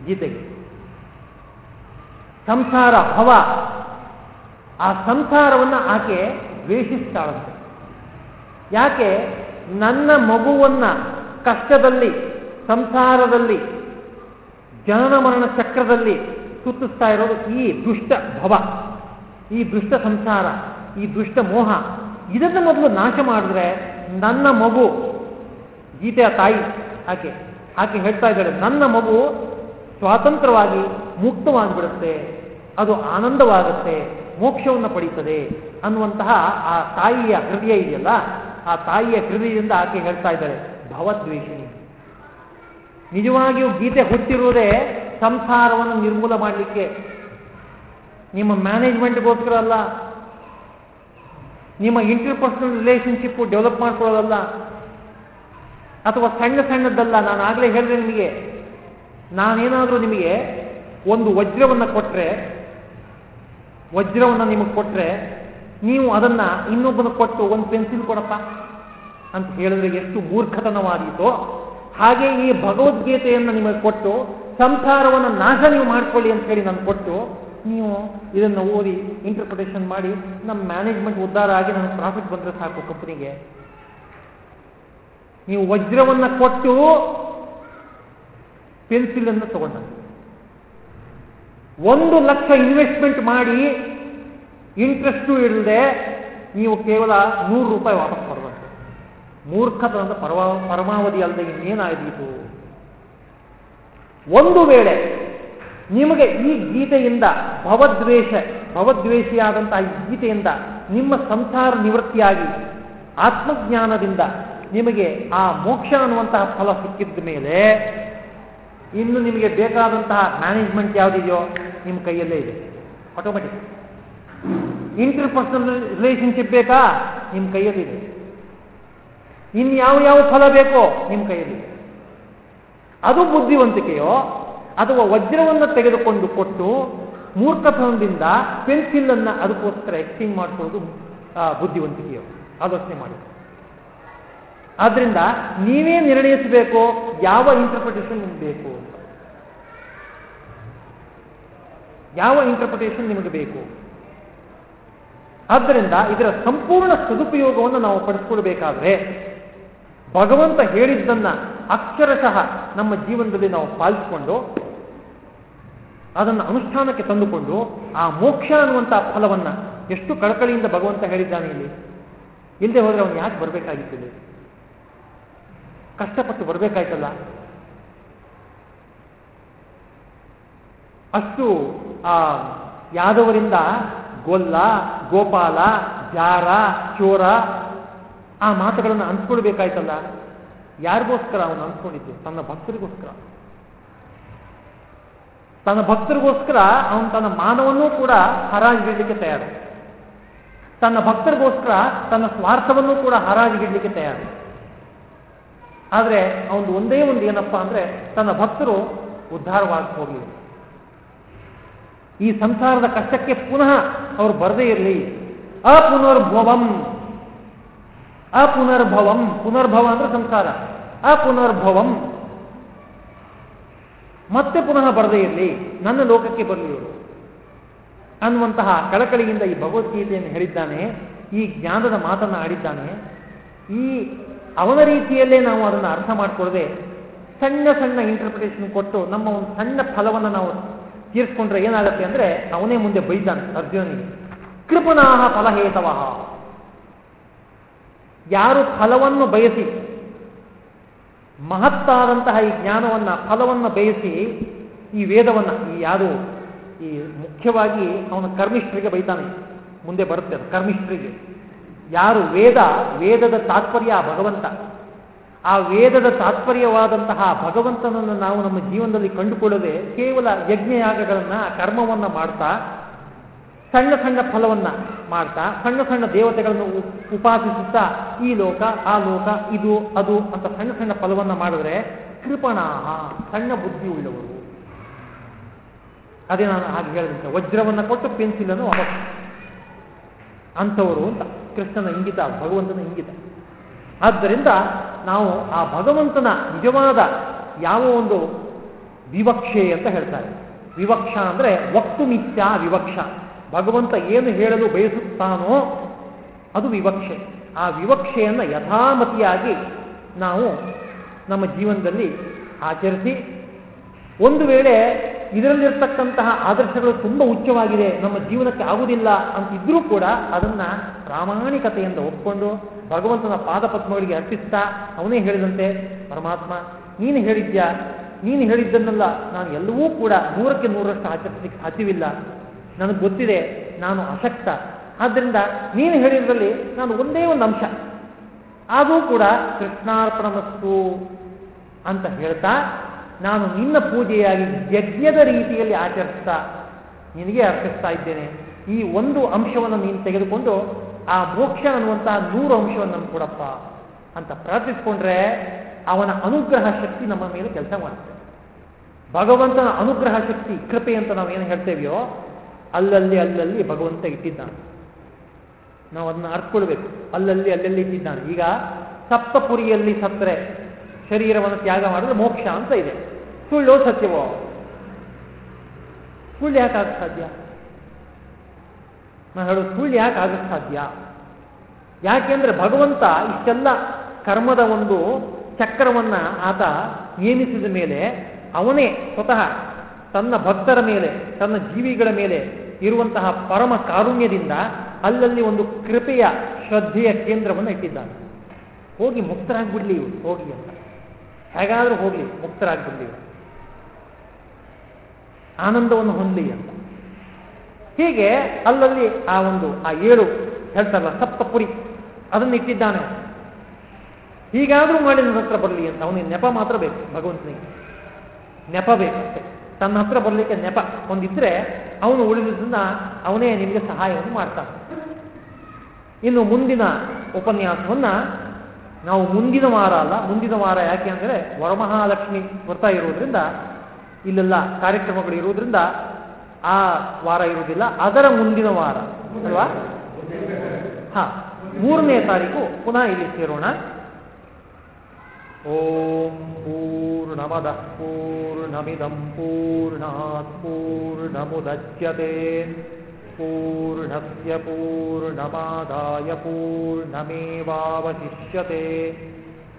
ಗೀತೆಗೆ. ಸಂಸಾರ ಭವ ಆ ಸಂಸಾರವನ್ನು ಆಕೆ ದ್ವೇಷಿಸ್ತಾಳಂತೆ. ಯಾಕೆ? ನನ್ನ ಮಗುವನ್ನ ಕಷ್ಟದಲ್ಲಿ, ಸಂಸಾರದಲ್ಲಿ ಜನನ ಮರಣ ಚಕ್ರದಲ್ಲಿ ಸುತ್ತಿಸ್ತಾ ಇರೋದು ಈ ದುಷ್ಟ ಭವ, ಈ ದುಷ್ಟ ಸಂಸಾರ, ಈ ದುಷ್ಟ ಮೋಹ. ಇದನ್ನು ಮೊದಲು ನಾಶ ಮಾಡಿದ್ರೆ ನನ್ನ ಮಗು ಗೀತೆಯ ತಾಯಿ ಆಕೆ ಆಕೆ ಹೇಳ್ತಾ ಇದ್ದಾಳೆ, ನನ್ನ ಮಗು ಸ್ವಾತಂತ್ರ್ಯವಾಗಿ ಮುಕ್ತವಾಗಿಬಿಡುತ್ತೆ, ಅದು ಆನಂದವಾಗುತ್ತೆ, ಮೋಕ್ಷವನ್ನು ಪಡೀತದೆ ಅನ್ನುವಂತಹ ಆ ತಾಯಿಯ ಹೃದಯ ಇದೆಯಲ್ಲ, ಆ ತಾಯಿಯ ಹೃದಯದಿಂದ ಆಕೆ ಹೇಳ್ತಾ ಇದ್ದಾರೆ ಭವದ್ವೇಷಿಣಿ ನಿಜವಾಗಿಯೂ ಗೀತೆ ಹುಟ್ಟಿರುವುದೇ ಸಂಸಾರವನ್ನು ನಿರ್ಮೂಲ ಮಾಡಲಿಕ್ಕೆ, ನಿಮ್ಮ ಮ್ಯಾನೇಜ್ಮೆಂಟ್ಗೋಸ್ಕರ ಅಲ್ಲ, ನಿಮ್ಮ ಇಂಟರ್ಪರ್ಸನಲ್ ರಿಲೇಷನ್ಶಿಪ್ಪು ಡೆವಲಪ್ ಮಾಡ್ಕೊಳ್ಳೋದಲ್ಲ ಅಥವಾ ಸಣ್ಣ ಸಣ್ಣದ್ದಲ್ಲ, ನಾನು ಆಗಲೇ ಹೇಳಿದೆ ನಿಮಗೆ. ನಾನೇನಾದರೂ ನಿಮಗೆ ಒಂದು ವಜ್ರವನ್ನು ಕೊಟ್ಟರೆ ವಜ್ರವನ್ನು ನಿಮಗೆ ಕೊಟ್ಟರೆ ನೀವು ಅದನ್ನು ಇನ್ನೊಬ್ಬನ ಕೊಟ್ಟು ಒಂದು ಪೆನ್ಸಿಲ್ ಕೊಡಪ್ಪ ಅಂತ ಹೇಳಿದ್ರೆ ಎಷ್ಟು ಮೂರ್ಖತನವಾದೀತೋ, ಹಾಗೆ ಈ ಭಗವದ್ಗೀತೆಯನ್ನು ನಿಮಗೆ ಕೊಟ್ಟು, ಸಂಸಾರವನ್ನು ನಾಶ ನೀವು ಮಾಡ್ಕೊಳ್ಳಿ ಅಂತ ಹೇಳಿ ನಾನು ಕೊಟ್ಟು, ನೀವು ಇದನ್ನು ಓದಿ ಇಂಟರ್ಪ್ರಿಟೇಷನ್ ಮಾಡಿ, ನಮ್ಮ ಮ್ಯಾನೇಜ್ಮೆಂಟ್ ಉದ್ಧಾರ ಆಗಿ ನನಗೆ ಪ್ರಾಫಿಟ್ ಬಂದರೆ ಸಾಕು ಕಂಪನಿಗೆ ನೀವು ವಜ್ರವನ್ನು ಕೊಟ್ಟು ಪೆನ್ಸಿಲನ್ನು ತಗೊಂಡ. ಒಂದು ಲಕ್ಷ ಇನ್ವೆಸ್ಟ್ಮೆಂಟ್ ಮಾಡಿ ಇಂಟ್ರೆಸ್ಟು ಇಲ್ಲದೆ ನೀವು ಕೇವಲ ನೂರು ರೂಪಾಯಿ ವಾಪಸ್ ಕೊಡಬೇಕು. ಮೂರ್ಖತನದ ಪರವಾ, ಪರಮಾವಧಿ ಅಲ್ಲದೆ ಇನ್ನೇನಾಯಿತು ಒಂದು ವೇಳೆ ನಿಮಗೆ ಈ ಗೀತೆಯಿಂದ ಭವದ್ವೇಷ, ಭವದ್ವೇಷಿಯಾದಂತಹ ಈ ಗೀತೆಯಿಂದ ನಿಮ್ಮ ಸಂಸಾರ ನಿವೃತ್ತಿಯಾಗಿ ಆತ್ಮಜ್ಞಾನದಿಂದ ನಿಮಗೆ ಆ ಮೋಕ್ಷ ಅನ್ನುವಂತಹ ಫಲ ಸಿಕ್ಕಿದ ಮೇಲೆ ಇನ್ನು ನಿಮಗೆ ಬೇಕಾದಂತಹ ಮ್ಯಾನೇಜ್ಮೆಂಟ್ ಯಾವುದಿದೆಯೋ ನಿಮ್ಮ ಕೈಯಲ್ಲೇ ಇದೆ. ಆಟೋಮೆಟಿಕ್ ಇಂಟರ್ ಪರ್ಸನಲ್ ರಿಲೇಷನ್ಶಿಪ್ ಬೇಕಾ? ನಿಮ್ಮ ಕೈಯಲ್ಲಿದೆ ಇನ್ನು ಯಾವ ಯಾವ ಫಲ ಬೇಕೋ ನಿಮ್ಮ ಕೈಯಲ್ಲಿದೆ ಅದು ಬುದ್ಧಿವಂತಿಕೆಯೋ ಅಥವಾ ವಜ್ರವನ್ನು ತೆಗೆದುಕೊಂಡು ಕೊಟ್ಟು ಮೂರ್ಖತನದಿಂದ ಪೆನ್ಸಿಲನ್ನು ಅದಕ್ಕೋಸ್ಕರ ಎಕ್ಸ್ಟಿಂಗ್ ಮಾಡಿಕೊಳ್ಳೋದು ಬುದ್ಧಿವಂತಿಕೆಯೋ? ಆಲೋಚನೆ ಮಾಡಿ. ಆದ್ರಿಂದ ನೀವೇ ನಿರ್ಣಯಿಸಬೇಕು? ಯಾವ ಇಂಟರ್ಪ್ರಿಟೇಷನ್ ನಿಮ್ಗೆ ಬೇಕು? ಯಾವ ಇಂಟರ್ಪ್ರಿಟೇಷನ್ ನಿಮಗೆ ಬೇಕು? ಆದ್ದರಿಂದ ಇದರ ಸಂಪೂರ್ಣ ಸದುಪಯೋಗವನ್ನು ನಾವು ಪಡಿಸ್ಕೊಳ್ಬೇಕಾದ್ರೆ ಭಗವಂತ ಹೇಳಿದ್ದನ್ನ ಅಕ್ಷರಶಃ ನಮ್ಮ ಜೀವನದಲ್ಲಿ ನಾವು ಪಾಲಿಸಿಕೊಂಡು ಅದನ್ನು ಅನುಷ್ಠಾನಕ್ಕೆ ತಂದುಕೊಂಡು ಆ ಮೋಕ್ಷ ಅನ್ನುವಂಥ ಫಲವನ್ನ ಎಷ್ಟು ಕಳಕಳಿಯಿಂದ ಭಗವಂತ ಹೇಳಿದ್ದಾನೆ ಇಲ್ಲಿ. ಇಲ್ಲದೆ ಹೋದರೆ ಅವನು ಯಾಕೆ ಬರಬೇಕಾಗಿತ್ತು ಕಷ್ಟಪಟ್ಟು ಬರಬೇಕಾಯ್ತಲ್ಲ? ಅಷ್ಟು, ಆ, ಯಾದವರಿಂದ ಗೊಲ್ಲ, ಗೋಪಾಲ, ಜಾರ, ಚೋರ, ಆ ಮಾತುಗಳನ್ನು ಅನ್ಸ್ಕೊಳ್ಬೇಕಾಯ್ತಲ್ಲ ಯಾರಿಗೋಸ್ಕರ ಅವನು ಅನ್ಸ್ಕೊಂಡಿದ್ದು ತನ್ನ ಭಕ್ತರಿಗೋಸ್ಕರ. ತನ್ನ ಭಕ್ತರಿಗೋಸ್ಕರ ಅವನು ತನ್ನ ಮಾನವನ್ನೂ ಕೂಡ ಹರಾಜಿಗಿಡ್ಲಿಕ್ಕೆ ತಯಾರು. ತನ್ನ ಭಕ್ತರಿಗೋಸ್ಕರ ತನ್ನ ಸ್ವಾರ್ಥವನ್ನೂ ಕೂಡ ಹರಾಜಿಗಿಡ್ಲಿಕ್ಕೆ ತಯಾರು. ಆದರೆ ಅವನು ಒಂದೇ ಒಂದು ಏನಪ್ಪಾ ಅಂದ್ರೆ ತನ್ನ ಭಕ್ತರು ಉದ್ಧಾರವಾಗಿ ಹೋಗಲಿ ಈ ಸಂಸಾರದ ಕಷ್ಟಕ್ಕೆ ಪುನಃ ಅವರು ಬರದೇ ಇರಲಿ. ಅಪುನರ್ಭವಂ. ಅಪುನರ್ಭವಂ. ಪುನರ್ಭವ ಅಂದ್ರೆ ಸಂಸಾರ. ಅಪುನರ್ಭವಂ. ಮತ್ತೆ ಪುನಃ ಬರದೇ ಇರಲಿ. ನನ್ನ ಲೋಕಕ್ಕೆ ಬರಲಿ ಅನ್ನುವಂತಹ ಕಳಕಳಿಯಿಂದ ಈ ಭಗವದ್ಗೀತೆಯನ್ನು ಹೇಳಿದ್ದಾನೆ, ಈ ಜ್ಞಾನದ ಮಾತನ್ನು ಆಡಿದ್ದಾನೆ, ಈ ಅವನ ರೀತಿಯಲ್ಲೇ ನಾವು ಅದನ್ನು ಅರ್ಥ ಮಾಡಿಕೊಳ್ಳದೆ ಸಣ್ಣ ಸಣ್ಣ ಇಂಟರ್ಪ್ರಿಟೇಷನ್ ಕೊಟ್ಟು ನಮ್ಮ ಒಂದು ಸಣ್ಣ ಫಲವನ್ನು ನಾವು ತೀರಿಸ್ಕೊಂಡ್ರೆ ಏನಾಗುತ್ತೆ ಅಂದ್ರೆ ಅವನೇ ಮುಂದೆ ಬೈತಾನೆ ಅರ್ಜುನನಿಗೆ. ಕೃಪನಾಹ ಫಲಹೇತವ. ಯಾರು ಫಲವನ್ನು ಬಯಸಿ, ಮಹತ್ತಾದಂತಹ ಈ ಜ್ಞಾನವನ್ನ, ಫಲವನ್ನು ಬಯಸಿ ಈ ವೇದವನ್ನ, ಈ ಯಾರು ಈ ಮುಖ್ಯವಾಗಿ ಅವನ ಕರ್ಮಿಷ್ಠರಿಗೆ ಬೈತಾನೆ. ಮುಂದೆ ಬರುತ್ತೆ ಅದು, ಕರ್ಮಿಷ್ಠರಿಗೆ. ಯಾರು ವೇದ, ವೇದದ ತಾತ್ಪರ್ಯ ಭಗವಂತ. ಆ ವೇದದ ತಾತ್ಪರ್ಯವಾದಂತಹ ಭಗವಂತನನ್ನು ನಾವು ನಮ್ಮ ಜೀವನದಲ್ಲಿ ಕಂಡುಕೊಳ್ಳದೆ ಕೇವಲ ಯಜ್ಞಯಾಗಗಳನ್ನ, ಕರ್ಮವನ್ನು ಮಾಡ್ತಾ, ಸಣ್ಣ ಸಣ್ಣ ಫಲವನ್ನ ಮಾಡ್ತಾ, ಸಣ್ಣ ಸಣ್ಣ ದೇವತೆಗಳನ್ನು ಉಪಾಸಿಸುತ್ತಾ, ಈ ಲೋಕ, ಆ ಲೋಕ, ಇದು, ಅದು ಅಂತ ಸಣ್ಣ ಸಣ್ಣ ಫಲವನ್ನ ಮಾಡಿದ್ರೆ ಕೃಪಣಾಹ, ಸಣ್ಣ ಬುದ್ಧಿ ಉಳ್ಳವರು ಅದೇ ನಾನು ಹಾಗೆ ಹೇಳಿದಂತೆ, ವಜ್ರವನ್ನ ಕೊಟ್ಟು ಪೆನ್ಸಿಲನ್ನು ಅಂಥವರು ಅಂತ. ಕೃಷ್ಣನ ಇಂಗಿತ, ಭಗವಂತನ ಇಂಗಿತ. ಆದ್ದರಿಂದ ನಾವು ಆ ಭಗವಂತನ ನಿಜವಾದ ಯಾವ ಒಂದು ವಿವಕ್ಷೆ ಅಂತ ಹೇಳ್ತಾರೆ. ವಿವಕ್ಷ ಅಂದರೆ ವಕ್ತು ಮಿಥ್ಯ ವಿವಕ್ಷ. ಭಗವಂತ ಏನು ಹೇಳಲು ಬಯಸುತ್ತಾನೋ ಅದು ವಿವಕ್ಷೆ. ಆ ವಿವಕ್ಷೆಯನ್ನು ಯಥಾಮತಿಯಾಗಿ ನಾವು ನಮ್ಮ ಜೀವನದಲ್ಲಿ ಆಚರಿಸಿ ಒಂದು ವೇಳೆ ಇದರಲ್ಲಿರ್ತಕ್ಕಂತಹ ಆದರ್ಶಗಳು ತುಂಬ ಉಚ್ಚವಾಗಿದೆ ನಮ್ಮ ಜೀವನಕ್ಕೆ ಆಗುವುದಿಲ್ಲ ಅಂತಿದ್ರೂ ಕೂಡ ಅದನ್ನ ಪ್ರಾಮಾಣಿಕತೆಯಿಂದ ಒಪ್ಪಿಕೊಂಡು ಭಗವಂತನ ಪಾದಪದ್ಮಗಳಿಗೆ ಅರ್ಪಿಸ್ತಾ ಅವನೇ ಹೇಳಿದಂತೆ, ಪರಮಾತ್ಮ, ನೀನು ಹೇಳಿದ್ಯಾ? ನೀನು ಹೇಳಿದ್ದನ್ನೆಲ್ಲ ನಾನು ಎಲ್ಲವೂ ಕೂಡ ನೂರಕ್ಕೆ ನೂರಷ್ಟು ಆಚರಿಸಲಿಕ್ಕೆ ಸಾಧ್ಯವಿಲ್ಲ. ನನಗೆ ಗೊತ್ತಿದೆ, ನಾನು ಅಶಕ್ತ. ಆದ್ದರಿಂದ ನೀನು ಹೇಳಿದ್ರಲ್ಲಿ ನಾನು ಒಂದೇ ಒಂದು ಅಂಶ. ಆದರೂ ಕೂಡ ಕೃಷ್ಣಾರ್ಪಣಮಸ್ತು ಅಂತ ಹೇಳ್ತಾ ನಾನು ನಿನ್ನ ಪೂಜೆಯಾಗಿ ಯಜ್ಞದ ರೀತಿಯಲ್ಲಿ ಆಚರಿಸ್ತಾ ನಿನಗೆ ಅರ್ಪಿಸ್ತಾ ಇದ್ದೇನೆ. ಈ ಒಂದು ಅಂಶವನ್ನು ನೀನು ತೆಗೆದುಕೊಂಡು ಆ ಮೋಕ್ಷ ಅನ್ನುವಂತಹ ನೂರು ಅಂಶವನ್ನು ನಮ್ಗೆ ಕೊಡಪ್ಪ ಅಂತ ಪ್ರಾರ್ಥಿಸ್ಕೊಂಡ್ರೆ ಅವನ ಅನುಗ್ರಹ ಶಕ್ತಿ ನಮ್ಮ ಮೇಲೆ ಕೆಲಸ ಮಾಡುತ್ತೆ. ಭಗವಂತನ ಅನುಗ್ರಹ ಶಕ್ತಿ, ಕೃಪೆ ಅಂತ ನಾವು ಏನು ಹೇಳ್ತೇವೆಯೋ ಅಲ್ಲಲ್ಲಿ ಅಲ್ಲಲ್ಲಿ ಭಗವಂತ ಇಟ್ಟಿದ್ದಾನೆ. ನಾವು ಅದನ್ನ ಅರ್ಥಕೊಳ್ಬೇಕು ಅಲ್ಲಲ್ಲಿ ಅಲ್ಲಲ್ಲಿ ಇಟ್ಟಿದ್ದಾನೆ. ಈಗ ಸಪ್ತಪುರಿಯಲ್ಲಿ ಸತ್ತರೆ. ಶರೀರವನ್ನು ತ್ಯಾಗ ಮಾಡಿದ್ರೆ ಮೋಕ್ಷ ಅಂತ ಇದೆ. ಸುಳ್ಳೋ ಸತ್ಯವೋ? ಸುಳ್ಳು ಯಾಕೆ ಸಾಧ್ಯ? ನಾನು ಹೇಳೋದು ಸುಳ್ಳು ಯಾಕೆ ಆಗಕ್ಕೆ ಸಾಧ್ಯ? ಯಾಕೆಂದ್ರೆ ಭಗವಂತ ಇಷ್ಟೆಲ್ಲ ಕರ್ಮದ ಒಂದು ಚಕ್ರವನ್ನ ಆತ ನೇಮಿಸಿದ ಮೇಲೆ ಅವನೇ ಸ್ವತಃ ತನ್ನ ಭಕ್ತರ ಮೇಲೆ, ತನ್ನ ಜೀವಿಗಳ ಮೇಲೆ ಇರುವಂತಹ ಪರಮ ಕಾರುಣ್ಯದಿಂದ ಅಲ್ಲಲ್ಲಿ ಒಂದು ಕೃಪೆಯ ಶ್ರದ್ಧೆಯ ಕೇಂದ್ರವನ್ನು ಇಟ್ಟಿದ್ದಾನೆ. ಹೋಗಿ ಮುಕ್ತರಾಗ್ಬಿಡ್ಲಿ ಇವರು, ಹೋಗಿ ಅಂತ. ಹೇಗಾದ್ರೂ ಹೋಗಲಿ, ಮುಕ್ತರಾಗ್ಬಿಡ್ಲಿ. ಇವರು ಆನಂದವನ್ನು ಹೊಂದಲಿ ಅಂತ. ಹೀಗೆ ಅಲ್ಲಲ್ಲಿ ಆ ಒಂದು, ಆ ಏಳು ಹೇಳ್ತಾರಲ್ಲ, ಸಪ್ತಪುರಿ, ಅದನ್ನು ಇಟ್ಟಿದ್ದಾನೆ. ಹೀಗಾದರೂ ಮಾಡಿ ನನ್ನ ಹತ್ರ ಬರಲಿ ಅಂತ, ಅವನಿಗೆ ನೆಪ ಮಾತ್ರ ಬೇಕು, ಭಗವಂತನಿಗೆ. ನೆಪ ಬೇಕು ತನ್ನ ಹತ್ರ ಬರಲಿಕ್ಕೆ ನೆಪ. ಒಂದಿದ್ರೆ ಅವನು ಉಳಿದಿದ್ದನ್ನ ಅವನೇ ನಿಮಗೆ ಸಹಾಯವನ್ನು ಮಾಡ್ತಾನೆ. ಇನ್ನು ಮುಂದಿನ ಉಪನ್ಯಾಸವನ್ನ ನಾವು ಮುಂದಿನ ವಾರ ಅಲ್ಲ, ಮುಂದಿನ ವಾರ ಯಾಕೆ ಅಂದರೆ ವರಮಹಾಲಕ್ಷ್ಮಿ ವ್ರತ ಇರೋದ್ರಿಂದ, ಇಲ್ಲೆಲ್ಲ ಕಾರ್ಯಕ್ರಮಗಳು ಇರೋದ್ರಿಂದ ಆ ವಾರ ಇರುವುದಿಲ್ಲ, ಅದರ ಮುಂದಿನ ವಾರ, ಅಲ್ವಾ? ಹಾ, ಮೂರನೇ ತಾರೀಕು ಪುನಃ ಇಲ್ಲಿ ಸೇರೋಣ. ಓಂ ಪೂರ್ಣಮದ ಪೂರ್ಣಮಿದಂ ಪೂರ್ಣಾತ್ ಪೂರ್ಣಮುದಚ್ಯತೆ. पूर्णस्य पूर्णमादाय पूर्णमेवावशिष्यते।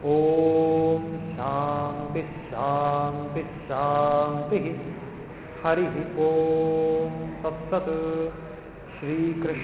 ॐ शान्तिः शान्तिः शान्तिः। हरिः ॐ तत्सत्। श्रीकृष्णार्पणमस्तु